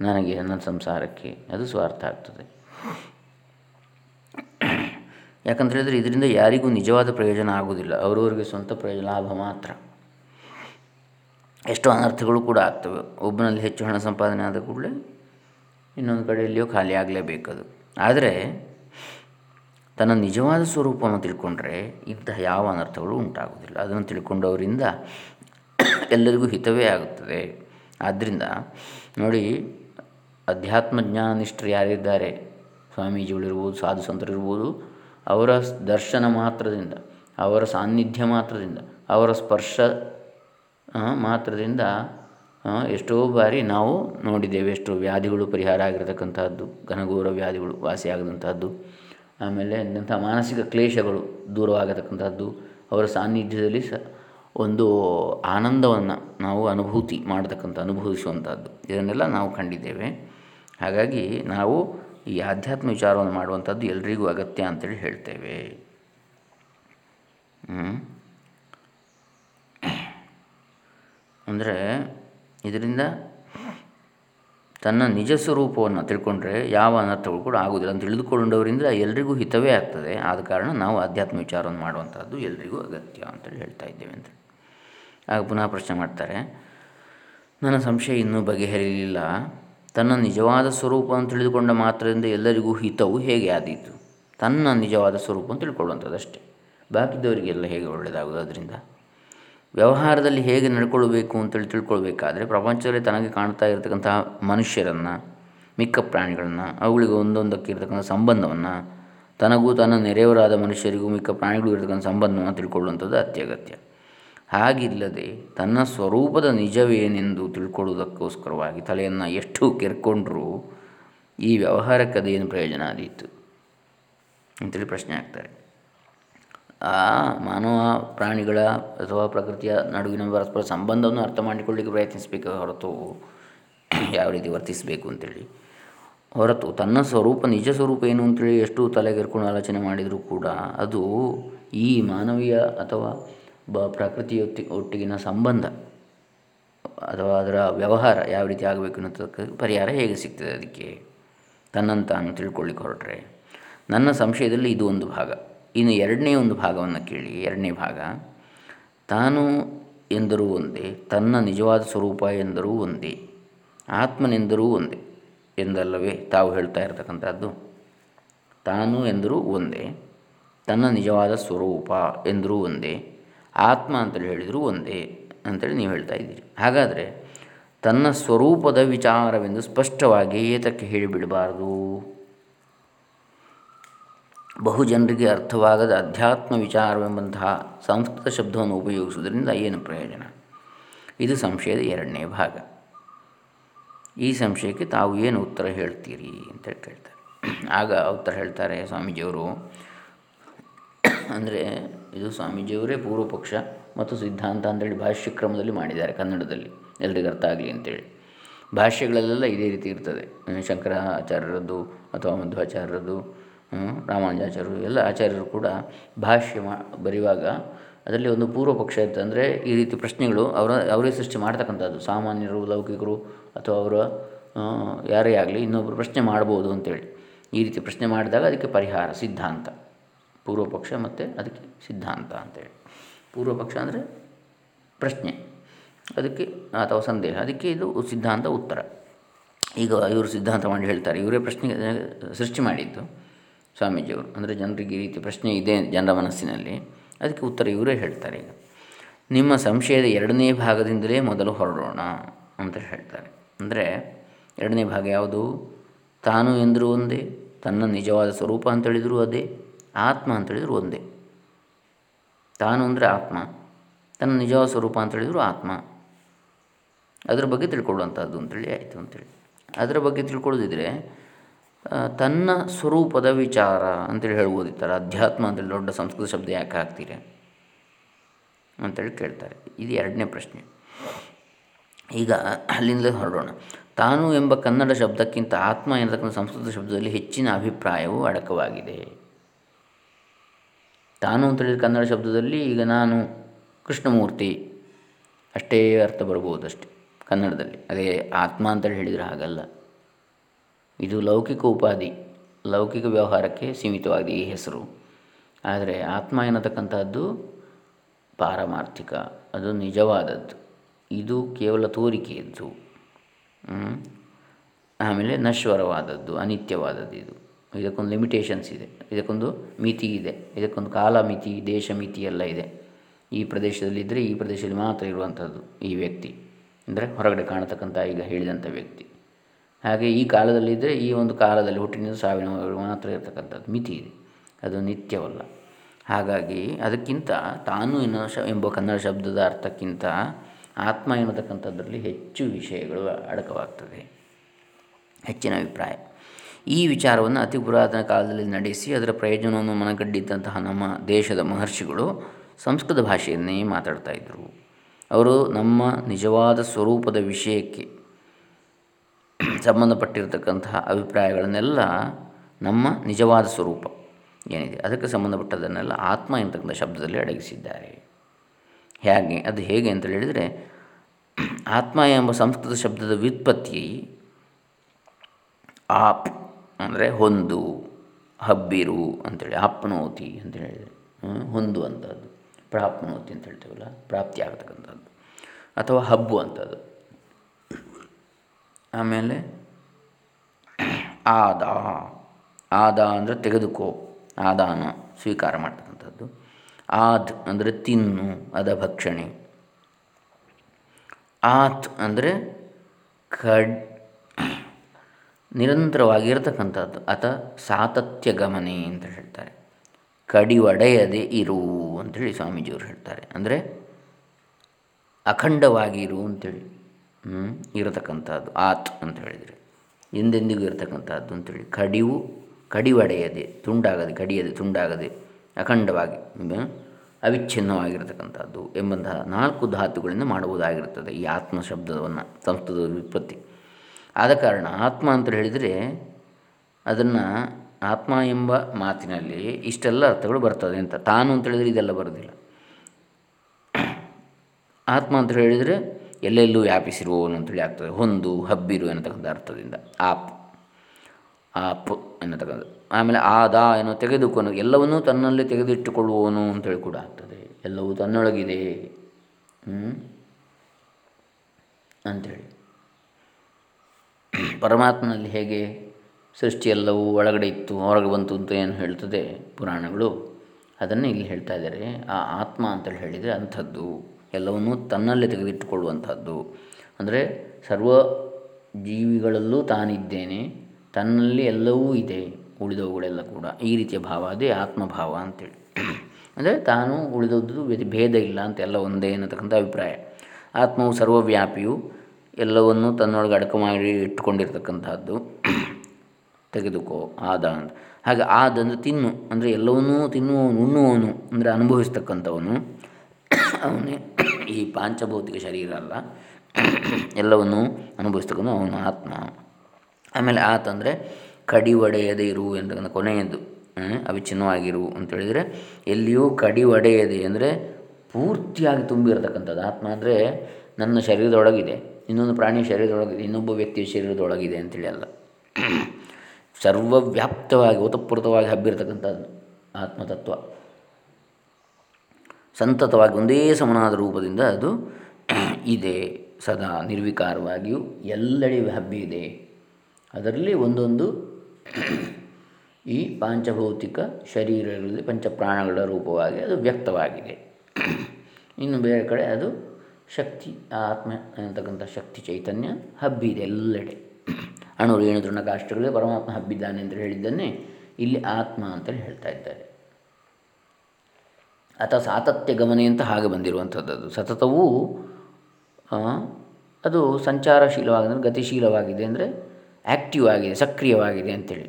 ನನಗೆ ನನ್ನ ಸಂಸಾರಕ್ಕೆ ಅದು ಸ್ವಾರ್ಥ ಆಗ್ತದೆ. ಯಾಕಂತ ಹೇಳಿದರೆ ಇದರಿಂದ ಯಾರಿಗೂ ನಿಜವಾದ ಪ್ರಯೋಜನ ಆಗುವುದಿಲ್ಲ. ಅವರವರಿಗೆ ಸ್ವಂತ ಪ್ರಯೋಜನ, ಲಾಭ ಮಾತ್ರ. ಎಷ್ಟೋ ಅನರ್ಥಗಳು ಕೂಡ ಆಗ್ತವೆ. ಒಬ್ಬನಲ್ಲಿ ಹೆಚ್ಚು ಹಣ ಸಂಪಾದನೆ ಆದ ಕೂಡಲೇ ಇನ್ನೊಂದು ಕಡೆಯಲ್ಲಿಯೂ ಖಾಲಿ ಆಗಲೇಬೇಕದು ಆದರೆ ತನ್ನ ನಿಜವಾದ ಸ್ವರೂಪವನ್ನು ತಿಳ್ಕೊಂಡ್ರೆ ಇಂತಹ ಯಾವ ಅನರ್ಥಗಳು ಉಂಟಾಗುವುದಿಲ್ಲ. ಅದನ್ನು ತಿಳ್ಕೊಂಡವರಿಂದ ಎಲ್ಲರಿಗೂ ಹಿತವೇ ಆಗುತ್ತದೆ. ಆದ್ದರಿಂದ ನೋಡಿ, ಅಧ್ಯಾತ್ಮ ಜ್ಞಾನನಿಷ್ಠರು ಯಾರಿದ್ದಾರೆ? ಸ್ವಾಮೀಜಿಗಳಿರ್ಬೋದು ಸಾಧು ಸಂತರಿರ್ಬೋದು ಅವರ ದರ್ಶನ ಮಾತ್ರದಿಂದ, ಅವರ ಸಾನ್ನಿಧ್ಯ ಮಾತ್ರದಿಂದ, ಅವರ ಸ್ಪರ್ಶ ಮಾತ್ರದಿಂದ ಎಷ್ಟೋ ಬಾರಿ ನಾವು ನೋಡಿದ್ದೇವೆ. ಎಷ್ಟೋ ವ್ಯಾಧಿಗಳು, ಪರಿಹಾರ ಆಗಿರತಕ್ಕಂಥದ್ದು ಘನಘೋರ ವ್ಯಾಧಿಗಳು ವಾಸಿಯಾಗದಂತಹದ್ದು ಆಮೇಲೆ ಇಂಥ ಮಾನಸಿಕ ಕ್ಲೇಶಗಳು ದೂರವಾಗತಕ್ಕಂಥದ್ದು ಅವರ ಸಾನ್ನಿಧ್ಯದಲ್ಲಿ ಸ, ಒಂದು ಆನಂದವನ್ನು ನಾವು ಅನುಭೂತಿ ಮಾಡತಕ್ಕಂಥ ಅನುಭವಿಸುವಂಥದ್ದು ಇದನ್ನೆಲ್ಲ ನಾವು ಕಂಡಿದ್ದೇವೆ. ಹಾಗಾಗಿ ನಾವು ಈ ಆಧ್ಯಾತ್ಮ ವಿಚಾರವನ್ನು ಮಾಡುವಂಥದ್ದು ಎಲ್ರಿಗೂ ಅಗತ್ಯ ಅಂತೇಳಿ ಹೇಳ್ತೇವೆ. ಅಂದರೆ ಇದರಿಂದ ತನ್ನ ನಿಜ ಸ್ವರೂಪವನ್ನು ತಿಳ್ಕೊಂಡ್ರೆ ಯಾವ ಅನರ್ಥಗಳು ಕೂಡ ಆಗುವುದಿಲ್ಲ ಅಂತ ತಿಳಿದುಕೊಂಡವರಿಂದ ಎಲ್ರಿಗೂ ಹಿತವೇ ಆಗ್ತದೆ. ಆದ ಕಾರಣ ನಾವು ಆಧ್ಯಾತ್ಮ ವಿಚಾರವನ್ನು ಮಾಡುವಂಥದ್ದು ಎಲ್ರಿಗೂ ಅಗತ್ಯ ಅಂತೇಳಿ ಹೇಳ್ತಾ ಇದ್ದೇವೆ ಅಂತ ಆಗ ಪುನಃ ಪ್ರಶ್ನೆ ಮಾಡ್ತಾರೆ, ನನ್ನ ಸಂಶಯ ಇನ್ನೂ ಬಗೆಹರಿಲಿಲ್ಲ. ತನ್ನ ನಿಜವಾದ ಸ್ವರೂಪವನ್ನು ತಿಳಿದುಕೊಂಡ ಮಾತ್ರದಿಂದ ಎಲ್ಲರಿಗೂ ಹಿತವು ಹೇಗೆ ಆದೀತು? ತನ್ನ ನಿಜವಾದ ಸ್ವರೂಪವನ್ನು ತಿಳ್ಕೊಳ್ಳುವಂಥದ್ದು ಅಷ್ಟೇ ಬಾಕಿದವರಿಗೆಲ್ಲ ಹೇಗೆ ಒಳ್ಳೆಯದಾಗೋದು ಅದರಿಂದ ವ್ಯವಹಾರದಲ್ಲಿ ಹೇಗೆ ನಡ್ಕೊಳ್ಬೇಕು ಅಂತೇಳಿ ತಿಳ್ಕೊಳ್ಬೇಕಾದ್ರೆ ಪ್ರಪಂಚದಲ್ಲಿ ತನಗೆ ಕಾಣ್ತಾ ಇರತಕ್ಕಂತಹ ಮನುಷ್ಯರನ್ನು, ಮಿಕ್ಕ ಪ್ರಾಣಿಗಳನ್ನು, ಅವುಗಳಿಗೆ ಒಂದೊಂದಕ್ಕೆ ಇರತಕ್ಕಂಥ ಸಂಬಂಧವನ್ನು, ತನಗೂ ತನ್ನ ನೆರೆಯವರಾದ ಮನುಷ್ಯರಿಗೂ ಮಿಕ್ಕ ಪ್ರಾಣಿಗಳಿಗೂ ಇರತಕ್ಕಂಥ ಸಂಬಂಧವನ್ನು ತಿಳ್ಕೊಳ್ಳುವಂಥದ್ದು ಅತ್ಯಗತ್ಯ. ಹಾಗಿಲ್ಲದೆ ತನ್ನ ಸ್ವರೂಪದ ನಿಜವೇನೆಂದು ತಿಳ್ಕೊಳ್ಳುವುದಕ್ಕೋಸ್ಕರವಾಗಿ ತಲೆಯನ್ನು ಎಷ್ಟು ಕೆರ್ಕೊಂಡ್ರೂ ಈ ವ್ಯವಹಾರಕ್ಕೆ ಅದೇನು ಪ್ರಯೋಜನ ಆದೀತು ಅಂತೇಳಿ ಪ್ರಶ್ನೆ ಆಗ್ತಾರೆ. ಆ ಮಾನವ ಪ್ರಾಣಿಗಳ ಅಥವಾ ಪ್ರಕೃತಿಯ ನಡುವಿನ ಪರಸ್ಪರ ಸಂಬಂಧವನ್ನು ಅರ್ಥ ಮಾಡಿಕೊಳ್ಳಿಕ್ಕೆ ಪ್ರಯತ್ನಿಸಬೇಕು ಹೊರತು ಯಾವ ರೀತಿ ವರ್ತಿಸಬೇಕು ಅಂತೇಳಿ. ಹೊರತು ತನ್ನ ಸ್ವರೂಪ, ನಿಜ ಸ್ವರೂಪ ಏನು ಅಂತೇಳಿ ಎಷ್ಟು ತಲೆಗೆರ್ಕೊಂಡು ಆಲೋಚನೆ ಮಾಡಿದರೂ ಕೂಡ ಅದು ಈ ಮಾನವೀಯ ಅಥವಾ ಬ ಪ್ರಕೃತಿಯೊತ್ತಿ ಒಟ್ಟಿಗಿನ ಸಂಬಂಧ ಅಥವಾ ಅದರ ವ್ಯವಹಾರ ಯಾವ ರೀತಿ ಆಗಬೇಕು ಅನ್ನೋದಕ್ಕೆ ಪರಿಹಾರ ಹೇಗೆ ಸಿಗ್ತದೆ ಅದಕ್ಕೆ? ತನ್ನಂತ ತಾನು ತಿಳ್ಕೊಳ್ಳಿಕ್ಕೆ ಹೊರಟ್ರೆ ನನ್ನ ಸಂಶಯದಲ್ಲಿ ಇದು ಒಂದು ಭಾಗ. ಇನ್ನು ಎರಡನೇ ಒಂದು ಭಾಗವನ್ನು ಕೇಳಿ. ಎರಡನೇ ಭಾಗ, ತಾನು ಎಂದರೂ ಒಂದೇ, ತನ್ನ ನಿಜವಾದ ಸ್ವರೂಪ ಎಂದರೂ ಒಂದೇ, ಆತ್ಮನೆಂದರೂ ಒಂದೇ ಎಂದಲ್ಲವೇ? ತಾವು ಹೇಳ್ತಾ ಇರತಕ್ಕಂಥದ್ದು. ತಾನು ಎಂದರೂ ಒಂದೇ, ತನ್ನ ನಿಜವಾದ ಸ್ವರೂಪ ಎಂದರೂ ಒಂದೇ ಆತ್ಮ ಅಂತೇಳಿ ಹೇಳಿದರು ಒಂದೇ ಅಂತೇಳಿ ನೀವು ಹೇಳ್ತಾ ಇದ್ದೀರಿ. ಹಾಗಾದರೆ ತನ್ನ ಸ್ವರೂಪದ ವಿಚಾರವೆಂದು ಸ್ಪಷ್ಟವಾಗಿ ಏತಕ್ಕೆ ಹೇಳಿಬಿಡಬಾರದು? ಬಹು ಜನರಿಗೆ ಅರ್ಥವಾಗದ ಅಧ್ಯಾತ್ಮ ವಿಚಾರವೆಂಬಂತಹ ಸಂಸ್ಕೃತ ಶಬ್ದವನ್ನು ಉಪಯೋಗಿಸುವುದರಿಂದ ಏನು ಪ್ರಯೋಜನ? ಇದು ಸಂಶಯದ ಎರಡನೇ ಭಾಗ. ಈ ಸಂಶಯಕ್ಕೆ ತಾವು ಏನು ಉತ್ತರ ಹೇಳ್ತೀರಿ ಅಂತೇಳಿ ಕೇಳ್ತಾರೆ. ಆಗ ಉತ್ತರ ಹೇಳ್ತಾರೆ ಸ್ವಾಮೀಜಿಯವರು, ಅಂದರೆ ಇದು ಸ್ವಾಮೀಜಿಯವರೇ ಪೂರ್ವಪಕ್ಷ ಮತ್ತು ಸಿದ್ಧಾಂತ ಅಂತೇಳಿ ಭಾಷ್ಯ ಕ್ರಮದಲ್ಲಿ ಮಾಡಿದ್ದಾರೆ ಕನ್ನಡದಲ್ಲಿ. ಎಲ್ರಿಗೂ ಅರ್ಥ ಆಗಲಿ ಅಂತೇಳಿ. ಭಾಷೆಗಳಲ್ಲೆಲ್ಲ ಇದೇ ರೀತಿ ಇರ್ತದೆ. ಶಂಕರಾಚಾರ್ಯರದ್ದು ಅಥವಾ ಮಧ್ವಾಚಾರ್ಯರದ್ದು ರಾಮಾನುಜಾಚಾರ್ಯರು, ಎಲ್ಲ ಆಚಾರ್ಯರು ಕೂಡ ಭಾಷ್ಯ ಮಾ, ಬರೆಯುವಾಗ ಅದರಲ್ಲಿ ಒಂದು ಪೂರ್ವ ಪಕ್ಷ ಇತ್ತು ಅಂದರೆ ಈ ರೀತಿ ಪ್ರಶ್ನೆಗಳು ಅವರ, ಅವರೇ ಸೃಷ್ಟಿ ಮಾಡ್ತಕ್ಕಂಥದ್ದು. ಸಾಮಾನ್ಯರು, ಲೌಕಿಕರು ಅಥವಾ ಅವರ ಯಾರೇ ಆಗಲಿ ಇನ್ನೊಬ್ಬರು ಪ್ರಶ್ನೆ ಮಾಡ್ಬೋದು ಅಂತೇಳಿ. ಈ ರೀತಿ ಪ್ರಶ್ನೆ ಮಾಡಿದಾಗ ಅದಕ್ಕೆ ಪರಿಹಾರ, ಸಿದ್ಧಾಂತ. ಪೂರ್ವ ಪಕ್ಷ ಮತ್ತು ಅದಕ್ಕೆ ಸಿದ್ಧಾಂತ ಅಂತೇಳಿ. ಪೂರ್ವಪಕ್ಷ ಅಂದರೆ ಪ್ರಶ್ನೆ. ಅದಕ್ಕೆ ಅಥವಾ ಸಂದೇಹ. ಅದಕ್ಕೆ ಇದು ಸಿದ್ಧಾಂತ ಉತ್ತರ. ಈಗ ಇವರು ಸಿದ್ಧಾಂತ ಮಾಡಿ ಹೇಳ್ತಾರೆ. ಇವರೇ ಪ್ರಶ್ನೆ, ಸೃಷ್ಟಿ ಮಾಡಿದ್ದು ಸ್ವಾಮೀಜಿಯವರು. ಅಂದರೆ ಜನರಿಗೆ ಈ ರೀತಿ ಪ್ರಶ್ನೆ ಇದೆ ಜನರ ಮನಸ್ಸಿನಲ್ಲಿ. ಅದಕ್ಕೆ ಉತ್ತರ ಇವರೇ ಹೇಳ್ತಾರೆ ಈಗ. ನಿಮ್ಮ ಸಂಶಯದ ಎರಡನೇ ಭಾಗದಿಂದಲೇ ಮೊದಲು ಹೊರಡೋಣ ಅಂತ ಹೇಳ್ತಾರೆ. ಅಂದರೆ ಎರಡನೇ ಭಾಗ ಯಾವುದು? ತಾನು ಎಂದರೂ ಒಂದೇ, ತನ್ನ ನಿಜವಾದ ಸ್ವರೂಪ ಅಂತೇಳಿದರೂ ಅದೇ ಆತ್ಮ ಅಂತೇಳಿದರೂ ಒಂದೇ. ತಾನು ಅಂದರೆ ಆತ್ಮ, ತನ್ನ ನಿಜವಾದ ಸ್ವರೂಪ ಅಂತೇಳಿದರೂ ಆತ್ಮ. ಅದರ ಬಗ್ಗೆ ತಿಳ್ಕೊಳ್ಳುವಂಥದ್ದು ಅಂತೇಳಿ ಆಯಿತು ಅಂತೇಳಿ. ಅದರ ಬಗ್ಗೆ ತಿಳ್ಕೊಳ್ಳೋದಿದ್ರೆ ತನ್ನ ಸ್ವರೂಪದ ವಿಚಾರ ಅಂತೇಳಿ ಹೇಳ್ಬೋದಿತ್ತಾರೆ ಅಧ್ಯಾತ್ಮ ಅಂತೇಳಿ ದೊಡ್ಡ ಸಂಸ್ಕೃತ ಶಬ್ದ ಯಾಕೆ ಹಾಕ್ತೀರಿ ಅಂತೇಳಿ ಕೇಳ್ತಾರೆ. ಇದು ಎರಡನೇ ಪ್ರಶ್ನೆ. ಈಗ ಅಲ್ಲಿಂದ ಹೊರಡೋಣ. ತಾನು ಎಂಬ ಕನ್ನಡ ಶಬ್ದಕ್ಕಿಂತ ಆತ್ಮ ಎನ್ನತಕ್ಕಂಥ ಸಂಸ್ಕೃತ ಶಬ್ದದಲ್ಲಿ ಹೆಚ್ಚಿನ ಅಭಿಪ್ರಾಯವು ಅಡಕವಾಗಿದೆ. ತಾನು ಅಂತೇಳಿದ್ರೆ ಕನ್ನಡ ಶಬ್ದದಲ್ಲಿ ಈಗ ನಾನು ಕೃಷ್ಣಮೂರ್ತಿ. ಅಷ್ಟೇ ಅರ್ಥ ಬರ್ಬೋದು ಅಷ್ಟೇ ಕನ್ನಡದಲ್ಲಿ. ಅದೇ ಆತ್ಮ ಅಂತೇಳಿ ಹೇಳಿದರೆ ಹಾಗಲ್ಲ. ಇದು ಲೌಕಿಕ ಉಪಾಧಿ, ಲೌಕಿಕ ವ್ಯವಹಾರಕ್ಕೆ ಸೀಮಿತವಾಗಿದೆ ಈ ಹೆಸರು. ಆದರೆ ಆತ್ಮ ಎನ್ನತಕ್ಕಂಥದ್ದು ಪಾರಮಾರ್ಥಿಕ, ಅದು ನಿಜವಾದದ್ದು. ಇದು ಕೇವಲ ತೋರಿಕೆಯದ್ದು. ಆಮೇಲೆ ನಶ್ವರವಾದದ್ದು, ಅನಿತ್ಯವಾದದ್ದು ಇದು. ಇದಕ್ಕೊಂದು ಲಿಮಿಟೇಷನ್ಸ್ ಇದೆ. ಇದಕ್ಕೊಂದು ಮಿತಿ ಇದೆ. ಇದಕ್ಕೊಂದು ಕಾಲ ಮಿತಿ, ದೇಶ ಮಿತಿ ಎಲ್ಲ ಇದೆ. ಈ ಪ್ರದೇಶದಲ್ಲಿದ್ದರೆ ಈ ಪ್ರದೇಶದಲ್ಲಿ ಮಾತ್ರ ಇರುವಂಥದ್ದು ಈ ವ್ಯಕ್ತಿ. ಅಂದರೆ ಹೊರಗಡೆ ಕಾಣತಕ್ಕಂಥ ಈಗ ಹೇಳಿದಂಥ ವ್ಯಕ್ತಿ. ಹಾಗೆ ಈ ಕಾಲದಲ್ಲಿದ್ದರೆ ಈ ಒಂದು ಕಾಲದಲ್ಲಿ ಹುಟ್ಟಿನಿಂದ ಸಾವಿನ ಮಾತ್ರ ಇರತಕ್ಕಂಥದ್ದು ಮಿತಿ ಇದೆ. ಅದು ನಿತ್ಯವಲ್ಲ. ಹಾಗಾಗಿ ಅದಕ್ಕಿಂತ ತಾನು ಎನ್ನುವ ಶ ಎಂಬ ಕನ್ನಡ ಶಬ್ದದ ಅರ್ಥಕ್ಕಿಂತ ಆತ್ಮ ಎನ್ನತಕ್ಕಂಥದ್ರಲ್ಲಿ ಹೆಚ್ಚು ವಿಷಯಗಳು ಅಡಕವಾಗ್ತದೆ. ಹೆಚ್ಚಿನ ಅಭಿಪ್ರಾಯ. ಈ ವಿಚಾರವನ್ನು ಅತಿ ಪುರಾತನ ಕಾಲದಲ್ಲಿ ನಡೆಸಿ ಅದರ ಪ್ರಯೋಜನವನ್ನು ಮನಗಂಡಿದ್ದಂತಹ ನಮ್ಮ ದೇಶದ ಮಹರ್ಷಿಗಳು ಸಂಸ್ಕೃತ ಭಾಷೆಯನ್ನೇ ಮಾತಾಡ್ತಾ ಇದ್ದರು ಅವರು ನಮ್ಮ ನಿಜವಾದ ಸ್ವರೂಪದ ವಿಷಯಕ್ಕೆ ಸಂಬಂಧಪಟ್ಟಿರತಕ್ಕಂತಹ ಅಭಿಪ್ರಾಯಗಳನ್ನೆಲ್ಲ ನಮ್ಮ ನಿಜವಾದ ಸ್ವರೂಪ ಏನಿದೆ, ಅದಕ್ಕೆ ಸಂಬಂಧಪಟ್ಟದನ್ನೆಲ್ಲ ಆತ್ಮ ಎಂತಕ್ಕಂಥ ಶಬ್ದದಲ್ಲಿ ಅಡಗಿಸಿದ್ದಾರೆ. ಹೇಗೆ, ಅದು ಹೇಗೆ ಅಂತ ಹೇಳಿದರೆ, ಆತ್ಮ ಎಂಬ ಸಂಸ್ಕೃತ ಶಬ್ದದ ವ್ಯುತ್ಪತ್ತಿ ಆಪ್ ಅಂದರೆ ಹೊಂದು, ಹಬ್ಬಿರು ಅಂತೇಳಿ ಆಪ್ನೋತಿ ಅಂತ ಹೇಳಿದರೆ. ಹೊಂದುವಂಥದ್ದು ಪ್ರಾಪ್ನೋತಿ ಅಂತ ಹೇಳ್ತೇವಲ್ಲ, ಪ್ರಾಪ್ತಿ ಆಗತಕ್ಕಂಥದ್ದು. ಅಥವಾ ಹಬ್ಬು ಅಂಥದ್ದು ಆಮೇಲೆ ಆದ. ಆದ ಅಂದರೆ ತೆಗೆದುಕೋ. ಆದಾನ, ಸ್ವೀಕಾರ ಮಾಡ್ತಕ್ಕಂಥದ್ದು. ಆದ್ ಅಂದರೆ ತಿನ್ನು, ಅದ ಭಕ್ಷಣೆ. ಆತ್ ಅಂದರೆ ಖಡ್ ನಿರಂತರವಾಗಿರತಕ್ಕಂಥದ್ದು. ಅಥ ಸಾತತ್ಯ ಗಮನೆ ಅಂತ ಹೇಳ್ತಾರೆ. ಕಡಿವಡೆಯದೆ ಇರು ಅಂಥೇಳಿ ಸ್ವಾಮೀಜಿಯವರು ಹೇಳ್ತಾರೆ. ಅಂದರೆ ಅಖಂಡವಾಗಿ ಇರು ಅಂತೇಳಿ ಇರತಕ್ಕಂಥದ್ದು. ಆತ್ ಅಂತ ಹೇಳಿದರೆ, ಎಂದೆಂದಿಗೂ ಇರತಕ್ಕಂಥದ್ದು ಅಂತೇಳಿ. ಕಡಿವು, ಕಡಿವಡೆಯದೆ, ತುಂಡಾಗದೆ, ಕಡಿಯದೆ, ತುಂಡಾಗದೆ, ಅಖಂಡವಾಗಿ ಅವಿಚ್ಛಿನ್ನವಾಗಿರತಕ್ಕಂಥದ್ದು ಎಂಬಂತಹ ನಾಲ್ಕು ಧಾತುಗಳಿಂದ ಮಾಡುವುದಾಗಿರುತ್ತದೆ ಈ ಆತ್ಮ ಶಬ್ದವನ್ನು ಸಂಸ್ಕೃತದ ವ್ಯುತ್ಪತ್ತಿ. ಆದ ಕಾರಣ ಆತ್ಮ ಅಂತ ಹೇಳಿದರೆ ಅದನ್ನು ಆತ್ಮ ಎಂಬ ಮಾತಿನಲ್ಲಿ ಇಷ್ಟೆಲ್ಲ ಅರ್ಥಗಳು ಬರ್ತದೆ ಅಂತ. ತಾನು ಅಂತ ಹೇಳಿದರೆ ಇದೆಲ್ಲ ಬರೋದಿಲ್ಲ. ಆತ್ಮ ಅಂತ ಹೇಳಿದರೆ ಎಲ್ಲೆಲ್ಲೂ ವ್ಯಾಪಿಸಿರುವವನು ಅಂತೇಳಿ ಆಗ್ತದೆ. ಹೊಂದು, ಹಬ್ಬಿರು ಎನ್ನತಕ್ಕಂಥ ಅರ್ಥದಿಂದ. ಆಪ್ ಆಪ್ ಎನ್ನತಕ್ಕಂಥ. ಆಮೇಲೆ ಆದ ಏನೋ ತೆಗೆದುಕೊಂಡು ಎಲ್ಲವನ್ನೂ ತನ್ನಲ್ಲಿ ತೆಗೆದಿಟ್ಟುಕೊಳ್ಳುವವನು ಅಂತೇಳಿ ಕೂಡ ಆಗ್ತದೆ. ಎಲ್ಲವೂ ತನ್ನೊಳಗಿದೆ. ಅಂಥೇಳಿ ಪರಮಾತ್ಮನಲ್ಲಿ ಹೇಗೆ ಸೃಷ್ಟಿಯೆಲ್ಲವೂ ಒಳಗಡೆ ಇತ್ತು, ಹೊರಗೆ ಬಂತು ಅಂತ ಏನು ಹೇಳ್ತದೆ ಪುರಾಣಗಳು? ಅದನ್ನು ಇಲ್ಲಿ ಹೇಳ್ತಾ ಇದ್ದಾರೆ. ಆ ಆತ್ಮ ಅಂತೇಳಿ ಹೇಳಿದರೆ ಅಂಥದ್ದು. ಎಲ್ಲವನ್ನೂ ತನ್ನಲ್ಲೇ ತೆಗೆದಿಟ್ಟುಕೊಳ್ಳುವಂಥದ್ದು. ಅಂದರೆ ಸರ್ವ ಜೀವಿಗಳಲ್ಲೂ ತಾನಿದ್ದೇನೆ, ತನ್ನಲ್ಲಿ ಎಲ್ಲವೂ ಇದೆ, ಉಳಿದವುಗಳೆಲ್ಲ ಕೂಡ. ಈ ರೀತಿಯ ಭಾವ, ಅದೇ ಆತ್ಮಭಾವ ಅಂತೇಳಿ. ಅಂದರೆ ತಾನು ಉಳಿದದ್ದು ಭೇದ ಇಲ್ಲ ಅಂತ ಎಲ್ಲ ಒಂದೇ ಅನ್ನತಕ್ಕಂಥ ಅಭಿಪ್ರಾಯ. ಆತ್ಮವು ಸರ್ವವ್ಯಾಪಿಯು ಎಲ್ಲವನ್ನೂ ತನ್ನೊಳಗೆ ಅಡಕ ಮಾಡಿ ಇಟ್ಟುಕೊಂಡಿರ್ತಕ್ಕಂಥದ್ದು ತೆಗೆದುಕೋ, ಆದ ಅಂತ. ಹಾಗೆ ಆದ ಅಂದರೆ ತಿನ್ನು, ಅಂದರೆ ಎಲ್ಲವನ್ನೂ ತಿನ್ನುವವನು, ಉಣ್ಣುವವನು, ಅಂದರೆ ಅನುಭವಿಸ್ತಕ್ಕಂಥವನು, ಅವನೇ ಈ ಪಾಂಚಭೌತಿಕ ಶರೀರ ಅಲ್ಲ. ಎಲ್ಲವನ್ನೂ ಅನುಭವಿಸ್ತಕ್ಕಂಥ ಅವನು ಆತ್ಮ. ಆಮೇಲೆ ಆತಂದರೆ ಕಡಿ ಒಡೆಯದೇ ಇರು ಎಂತಕ್ಕಂಥ ಕೊನೆಯದು ಅವಿಚ್ಛಿನ್ನವಾಗಿರು ಅಂತೇಳಿದರೆ ಎಲ್ಲಿಯೂ ಕಡಿ ಒಡೆಯದೆ ಅಂದರೆ ಪೂರ್ತಿಯಾಗಿ ತುಂಬಿರತಕ್ಕಂಥದ್ದು. ಆತ್ಮ ಅಂದರೆ ನನ್ನ ಶರೀರದೊಳಗಿದೆ. ಇನ್ನೊಂದು ಪ್ರಾಣಿ ಶರೀರದೊಳಗೆ, ಇನ್ನೊಬ್ಬ ವ್ಯಕ್ತಿಯ ಶರೀರದೊಳಗಿದೆ ಅಂತೇಳಿ ಅಲ್ಲ. ಸರ್ವವ್ಯಾಪ್ತವಾಗಿ, ಓತಪ್ರೋತವಾಗಿ ಹಬ್ಬಿರತಕ್ಕಂಥದ್ದು ಆತ್ಮತತ್ವ. ಸಂತತವಾಗಿ ಒಂದೇ ಸಮನಾದ ರೂಪದಿಂದ ಅದು ಇದೆ, ಸದಾ ನಿರ್ವಿಕಾರವಾಗಿಯೂ ಎಲ್ಲೆಡೆ ಹಬ್ಬಿದೆ ಅದರಲ್ಲಿ ಒಂದೊಂದು ಈ ಪಾಂಚಭೌತಿಕ ಶರೀರಗಳಲ್ಲಿ ಪಂಚಪ್ರಾಣಗಳ ರೂಪವಾಗಿ ಅದು ವ್ಯಕ್ತವಾಗಿದೆ. ಇನ್ನು ಬೇರೆ ಕಡೆ ಅದು ಶಕ್ತಿ, ಆತ್ಮ ಅನ್ನತಕ್ಕಂಥ ಶಕ್ತಿ ಚೈತನ್ಯ ಹಬ್ಬಿದೆ ಎಲ್ಲೆಡೆ. ಅಣು ರೇಣು ತೃಣಕಾಷ್ಟಗಳೇ ಪರಮಾತ್ಮ ಹಬ್ಬಿದ್ದಾನೆ ಅಂತ ಹೇಳಿದ್ದನ್ನೇ ಇಲ್ಲಿ ಆತ್ಮ ಅಂತೇಳಿ ಹೇಳ್ತಾ ಇದ್ದಾರೆ. ಅಥವಾ ಸಾತತ್ಯ ಗಮನೆ ಅಂತ ಹಾಗೆ ಬಂದಿರುವಂಥದ್ದು ಸತತವೂ ಅದು ಸಂಚಾರಶೀಲವಾಗಿದೆ, ಗತಿಶೀಲವಾಗಿದೆ ಅಂದರೆ ಆ್ಯಕ್ಟಿವ್ ಆಗಿದೆ, ಸಕ್ರಿಯವಾಗಿದೆ ಅಂಥೇಳಿ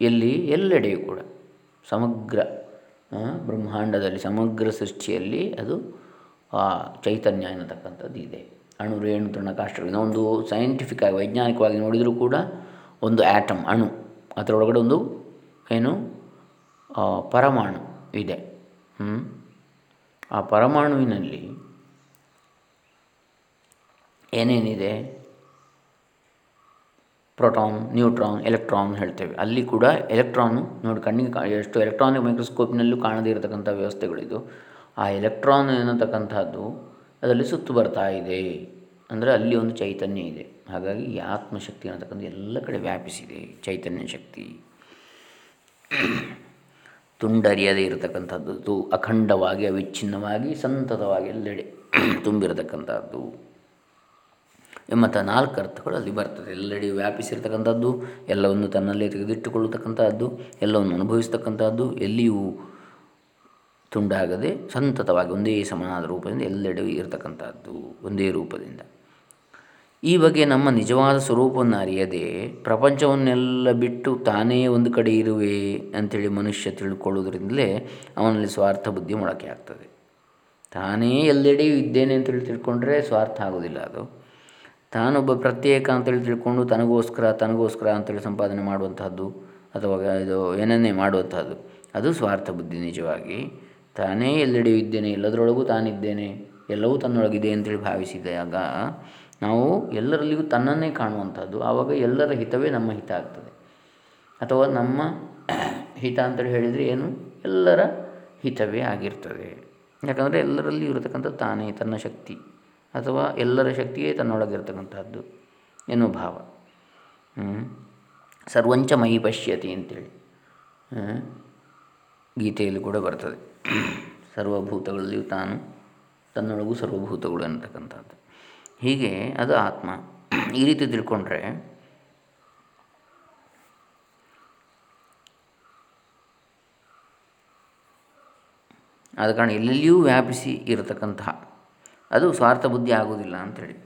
ಎಲ್ಲಿ? ಎಲ್ಲೆಡೆಯೂ ಕೂಡ. ಸಮಗ್ರ ಬ್ರಹ್ಮಾಂಡದಲ್ಲಿ, ಸಮಗ್ರ ಸೃಷ್ಟಿಯಲ್ಲಿ ಅದು ಆ ಚೈತನ್ಯ ಎನ್ನತಕ್ಕಂಥದ್ದು ಇದೆ. ಅಣು ರೇಣು ಒಂದು ಸೈಂಟಿಫಿಕ್ ಆಗಿ, ವೈಜ್ಞಾನಿಕವಾಗಿ ನೋಡಿದರೂ ಕೂಡ ಒಂದು ಆ್ಯಟಮ್ ಅಣು, ಅದರೊಳಗಡೆ ಒಂದು ಏನು ಪರಮಾಣು ಇದೆ. ಆ ಪರಮಾಣುವಿನಲ್ಲಿ ಏನೇನಿದೆ? ಪ್ರೋಟಾನ್, ನ್ಯೂಟ್ರಾನ್, ಎಲೆಕ್ಟ್ರಾನ್ ಹೇಳ್ತೇವೆ. ಅಲ್ಲಿ ಕೂಡ ಎಲೆಕ್ಟ್ರಾನು ನೋಡಿ ಕಣ್ಣಿಗೆ ಎಷ್ಟು ಎಲೆಕ್ಟ್ರಾನಿಕ್ ಮೈಕ್ರೋಸ್ಕೋಪ್ನಲ್ಲೂ ಕಾಣದೇ ಇರತಕ್ಕಂಥ ವ್ಯವಸ್ಥೆಗಳಿದು. ಆ ಎಲೆಕ್ಟ್ರಾನ್ ಎನ್ನತಕ್ಕಂಥದ್ದು ಅದರಲ್ಲಿ ಸುತ್ತು ಬರ್ತಾ ಇದೆ. ಅಂದರೆ ಅಲ್ಲಿ ಒಂದು ಚೈತನ್ಯ ಇದೆ. ಹಾಗಾಗಿ ಈ ಆತ್ಮಶಕ್ತಿ ಅನ್ನತಕ್ಕಂಥ ಎಲ್ಲ ಕಡೆ ವ್ಯಾಪಿಸಿದೆ ಚೈತನ್ಯ ಶಕ್ತಿ. ತುಂಡರಿಯದೇ ಇರತಕ್ಕಂಥದ್ದು, ಅಖಂಡವಾಗಿ, ಅವಿಚ್ಛಿನ್ನವಾಗಿ, ಸಂತತವಾಗಿ ಎಲ್ಲೆಡೆ ತುಂಬಿರತಕ್ಕಂಥದ್ದು. ಎಂಬಂಥ ನಾಲ್ಕು ಅರ್ಥಗಳು ಅಲ್ಲಿ ಬರ್ತದೆ. ಎಲ್ಲೆಡೆ ವ್ಯಾಪಿಸಿರ್ತಕ್ಕಂಥದ್ದು, ಎಲ್ಲವನ್ನು ತನ್ನಲ್ಲೇ ತೆಗೆದಿಟ್ಟುಕೊಳ್ಳತಕ್ಕಂಥದ್ದು, ಎಲ್ಲವನ್ನು ಅನುಭವಿಸ್ತಕ್ಕಂಥದ್ದು, ಎಲ್ಲಿಯೂ ತುಂಡಾಗದೆ ಸಂತತವಾಗಿ ಒಂದೇ ಸಮನಾದ ರೂಪದಿಂದ ಎಲ್ಲೆಡೆ ಇರತಕ್ಕಂಥದ್ದು, ಒಂದೇ ರೂಪದಿಂದ. ಈ ಬಗ್ಗೆ ನಮ್ಮ ನಿಜವಾದ ಸ್ವರೂಪವನ್ನು ಅರಿಯದೆ ಪ್ರಪಂಚವನ್ನೆಲ್ಲ ಬಿಟ್ಟು ತಾನೇ ಒಂದು ಕಡೆ ಇರುವೆ ಅಂಥೇಳಿ ಮನುಷ್ಯ ತಿಳ್ಕೊಳ್ಳೋದ್ರಿಂದಲೇ ಅವನಲ್ಲಿ ಸ್ವಾರ್ಥ ಬುದ್ಧಿ ಮೊಳಕೆ ಆಗ್ತದೆ. ತಾನೇ ಎಲ್ಲೆಡೆಯೂ ಇದ್ದೇನೆ ಅಂತೇಳಿ ತಿಳ್ಕೊಂಡ್ರೆ ಸ್ವಾರ್ಥ ಆಗೋದಿಲ್ಲ ಅದು. ತಾನೊಬ್ಬ ಪ್ರತ್ಯೇಕ ಅಂತೇಳಿ ತಿಳ್ಕೊಂಡು ತನಗೋಸ್ಕರ ತನಗೋಸ್ಕರ ಅಂತೇಳಿ ಸಂಪಾದನೆ ಮಾಡುವಂತಹದ್ದು ಅಥವಾ ಇದು ಏನನ್ನೇ ಮಾಡುವಂಥದ್ದು ಅದು ಸ್ವಾರ್ಥ ಬುದ್ಧಿ ನಿಜವಾಗಿ. ತಾನೇ ಎಲ್ಲೆಡೆಯೂ ಇದ್ದೇನೆ ಎಲ್ಲದರೊಳಗೂ ತಾನಿದ್ದೇನೆ, ಎಲ್ಲವೂ ತನ್ನೊಳಗಿದೆ ಅಂತೇಳಿ ಭಾವಿಸಿದಾಗ ನಾವು ಎಲ್ಲರಲ್ಲಿಗೂ ತನ್ನನ್ನೇ ಕಾಣುವಂಥದ್ದು ಆವಾಗ ಎಲ್ಲರ ಹಿತವೇ ನಮ್ಮ ಹಿತ ಆಗ್ತದೆ. ಅಥವಾ ನಮ್ಮ ಹಿತ ಅಂತೇಳಿ ಹೇಳಿದರೆ ಏನು? ಎಲ್ಲರ ಹಿತವೇ ಆಗಿರ್ತದೆ. ಯಾಕಂದರೆ ಎಲ್ಲರಲ್ಲಿ ಇರತಕ್ಕಂಥ ತಾನೇ, ತನ್ನ ಶಕ್ತಿ. ಅಥವಾ ಎಲ್ಲರ ಶಕ್ತಿಯೇ ತನ್ನೊಳಗಿರ್ತಕ್ಕಂಥದ್ದು ಎನ್ನುವ ಭಾವ. ಸರ್ವಂಚ ಮೈ ಪಶ್ಯತಿ ಅಂತೇಳಿ. ಗೀತೆಯಲ್ಲಿ ಕೂಡ ಬರ್ತದೆ. ಸರ್ವಭೂತಗಳಲ್ಲಿಯೂ ತಾನು ತನ್ನೊಳಗೂ ಸರ್ವಭೂತಗಳು ಅನ್ನತಕ್ಕಂಥದ್ದು. ಹೀಗೆ ಅದು ಆತ್ಮ. ಈ ರೀತಿ ತಿಳ್ಕೊಂಡ್ರೆ ಆದ ಕಾರಣ ಎಲ್ಲೆಲ್ಲಿಯೂ ವ್ಯಾಪಿಸಿ ಇರತಕ್ಕಂತಹ ಅದು ಸ್ವಾರ್ಥ ಬುದ್ಧಿ ಆಗೋದಿಲ್ಲ ಅಂಥೇಳಿ.